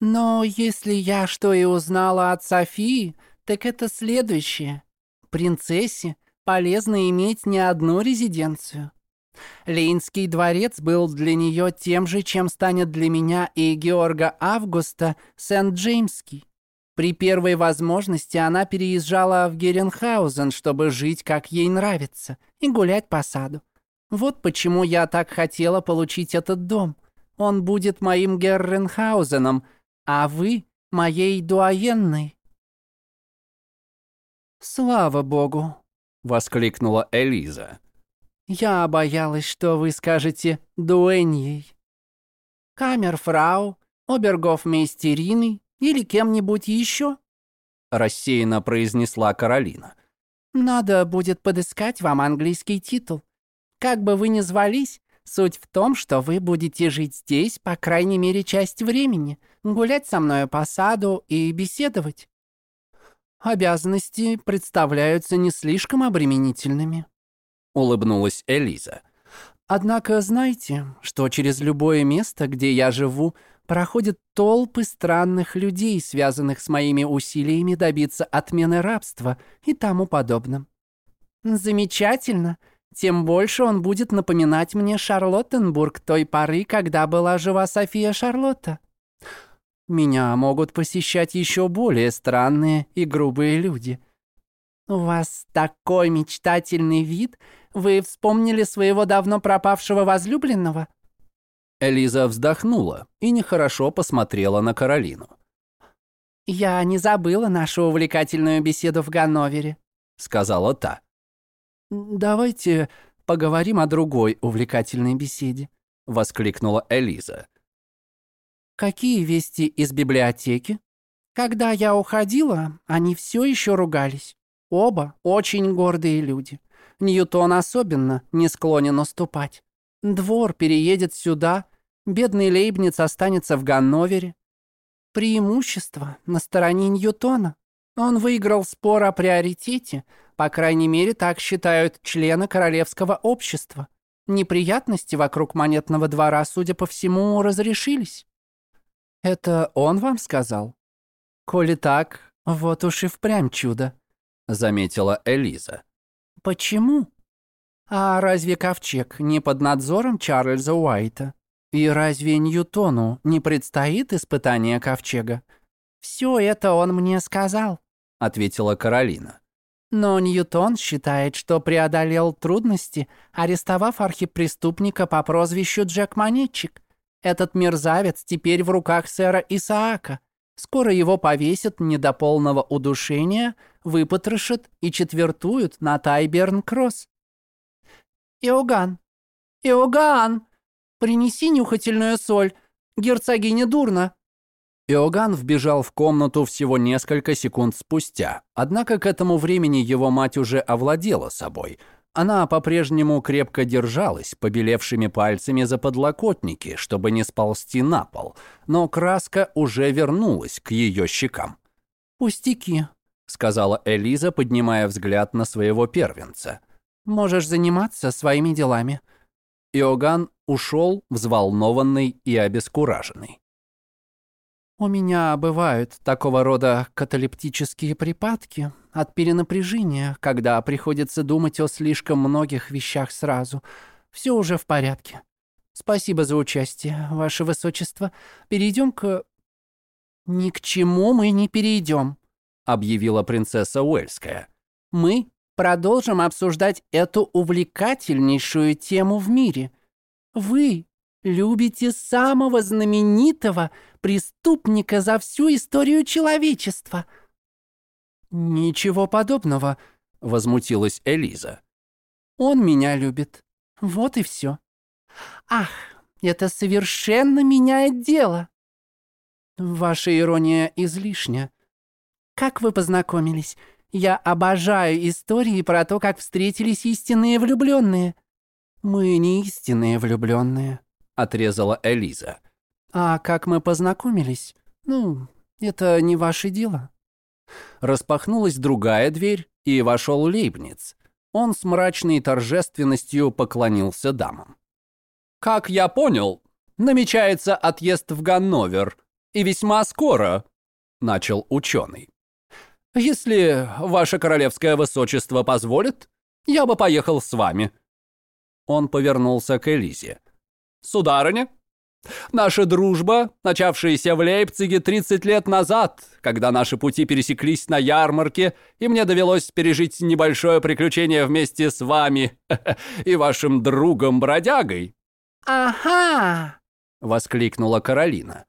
Но если я что и узнала от Софии, так это следующее. Принцессе полезно иметь не одну резиденцию. Лейнский дворец был для нее тем же, чем станет для меня и Георга Августа Сент-Джеймский. При первой возможности она переезжала в Геренхаузен, чтобы жить, как ей нравится, и гулять по саду. Вот почему я так хотела получить этот дом. Он будет моим Герренхаузеном, а вы моей дуаенной». «Слава богу!» — воскликнула Элиза. «Я боялась, что вы скажете дуэньей. Камерфрау, обергофмейстериной или кем-нибудь еще?» Рассеянно произнесла Каролина. «Надо будет подыскать вам английский титул. Как бы вы ни звались, Суть в том, что вы будете жить здесь, по крайней мере, часть времени, гулять со мной по саду и беседовать. Обязанности представляются не слишком обременительными. Улыбнулась Элиза. Однако знайте, что через любое место, где я живу, проходят толпы странных людей, связанных с моими усилиями добиться отмены рабства и тому подобным. Замечательно. Тем больше он будет напоминать мне Шарлоттенбург той поры, когда была жива София Шарлотта. Меня могут посещать еще более странные и грубые люди. У вас такой мечтательный вид. Вы вспомнили своего давно пропавшего возлюбленного? Элиза вздохнула и нехорошо посмотрела на Каролину. «Я не забыла нашу увлекательную беседу в Ганновере», — сказала та. «Давайте поговорим о другой увлекательной беседе», — воскликнула Элиза. «Какие вести из библиотеки?» «Когда я уходила, они все еще ругались. Оба очень гордые люди. Ньютон особенно не склонен уступать. Двор переедет сюда, бедный Лейбниц останется в Ганновере. Преимущество на стороне Ньютона. Он выиграл спор о приоритете, по крайней мере, так считают члены королевского общества. Неприятности вокруг монетного двора, судя по всему, разрешились. Это он вам сказал? Коли так, вот уж и впрямь чудо, заметила Элиза. Почему? А разве ковчег не под надзором Чарльза Уайта? И разве Ньютону не предстоит испытание ковчега? Все это он мне сказал, ответила Каролина. Но Ньютон считает, что преодолел трудности, арестовав архипреступника по прозвищу Джек Монетчик. Этот мерзавец теперь в руках сэра Исаака. Скоро его повесят не до полного удушения, выпотрошат и четвертуют на Тайберн-Кросс. «Иоганн! Иоганн! Принеси нюхательную соль! Герцогиня дурно!» Иоганн вбежал в комнату всего несколько секунд спустя, однако к этому времени его мать уже овладела собой. Она по-прежнему крепко держалась побелевшими пальцами за подлокотники, чтобы не сползти на пол, но краска уже вернулась к ее щекам. «Пустяки», — сказала Элиза, поднимая взгляд на своего первенца. «Можешь заниматься своими делами». Иоганн ушел, взволнованный и обескураженный. У меня бывают такого рода каталептические припадки от перенапряжения, когда приходится думать о слишком многих вещах сразу. Все уже в порядке. Спасибо за участие, ваше высочество. Перейдем к... Ни к чему мы не перейдем, объявила принцесса Уэльская. Мы продолжим обсуждать эту увлекательнейшую тему в мире. Вы любите самого знаменитого преступника за всю историю человечества». «Ничего подобного», — возмутилась Элиза. «Он меня любит. Вот и все. Ах, это совершенно меняет дело». «Ваша ирония излишня. Как вы познакомились? Я обожаю истории про то, как встретились истинные влюбленные». «Мы не истинные влюбленные», — отрезала Элиза. «А как мы познакомились? Ну, это не ваше дело». Распахнулась другая дверь, и вошел Лейбниц. Он с мрачной торжественностью поклонился дамам. «Как я понял, намечается отъезд в Ганновер, и весьма скоро», — начал ученый. «Если ваше королевское высочество позволит, я бы поехал с вами». Он повернулся к Элизе. «Сударыня, наша дружба, начавшаяся в Лейпциге 30 лет назад, когда наши пути пересеклись на ярмарке, и мне довелось пережить небольшое приключение вместе с вами [LAUGHS] и вашим другом-бродягой». «Ага!» — воскликнула Каролина.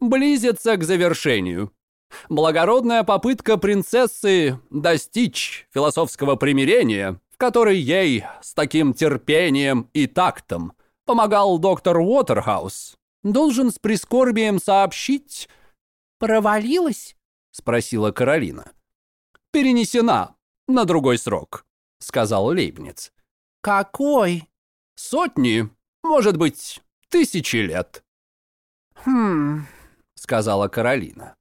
«Близится к завершению. Благородная попытка принцессы достичь философского примирения, в которой ей с таким терпением и тактом – помогал доктор Уотерхаус, должен с прискорбием сообщить...» «Провалилась?» — спросила Каролина. «Перенесена на другой срок», — сказал Лейбниц. «Какой?» «Сотни, может быть, тысячи лет». «Хм...» — сказала Каролина.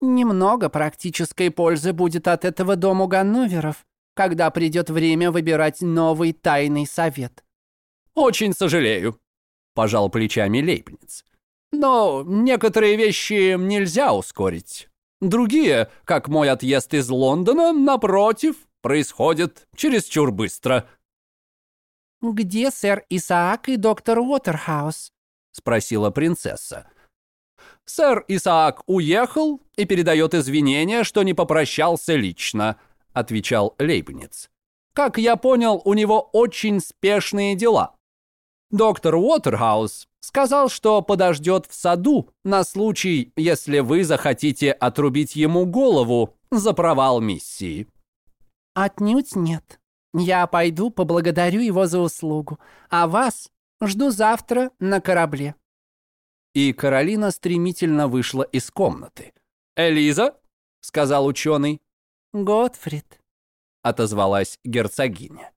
«Немного практической пользы будет от этого дому Ганноверов, когда придет время выбирать новый тайный совет. «Очень сожалею», — пожал плечами Лейбниц. «Но некоторые вещи нельзя ускорить. Другие, как мой отъезд из Лондона, напротив, происходят чересчур быстро». «Где сэр Исаак и доктор Уотерхаус?» — спросила принцесса. «Сэр Исаак уехал и передает извинения, что не попрощался лично», — отвечал Лейбниц. «Как я понял, у него очень спешные дела». Доктор Уотерхаус сказал, что подождет в саду на случай, если вы захотите отрубить ему голову за провал миссии. Отнюдь нет. Я пойду поблагодарю его за услугу, а вас жду завтра на корабле. И Каролина стремительно вышла из комнаты. «Элиза?» — сказал ученый. «Готфрид», — отозвалась герцогиня.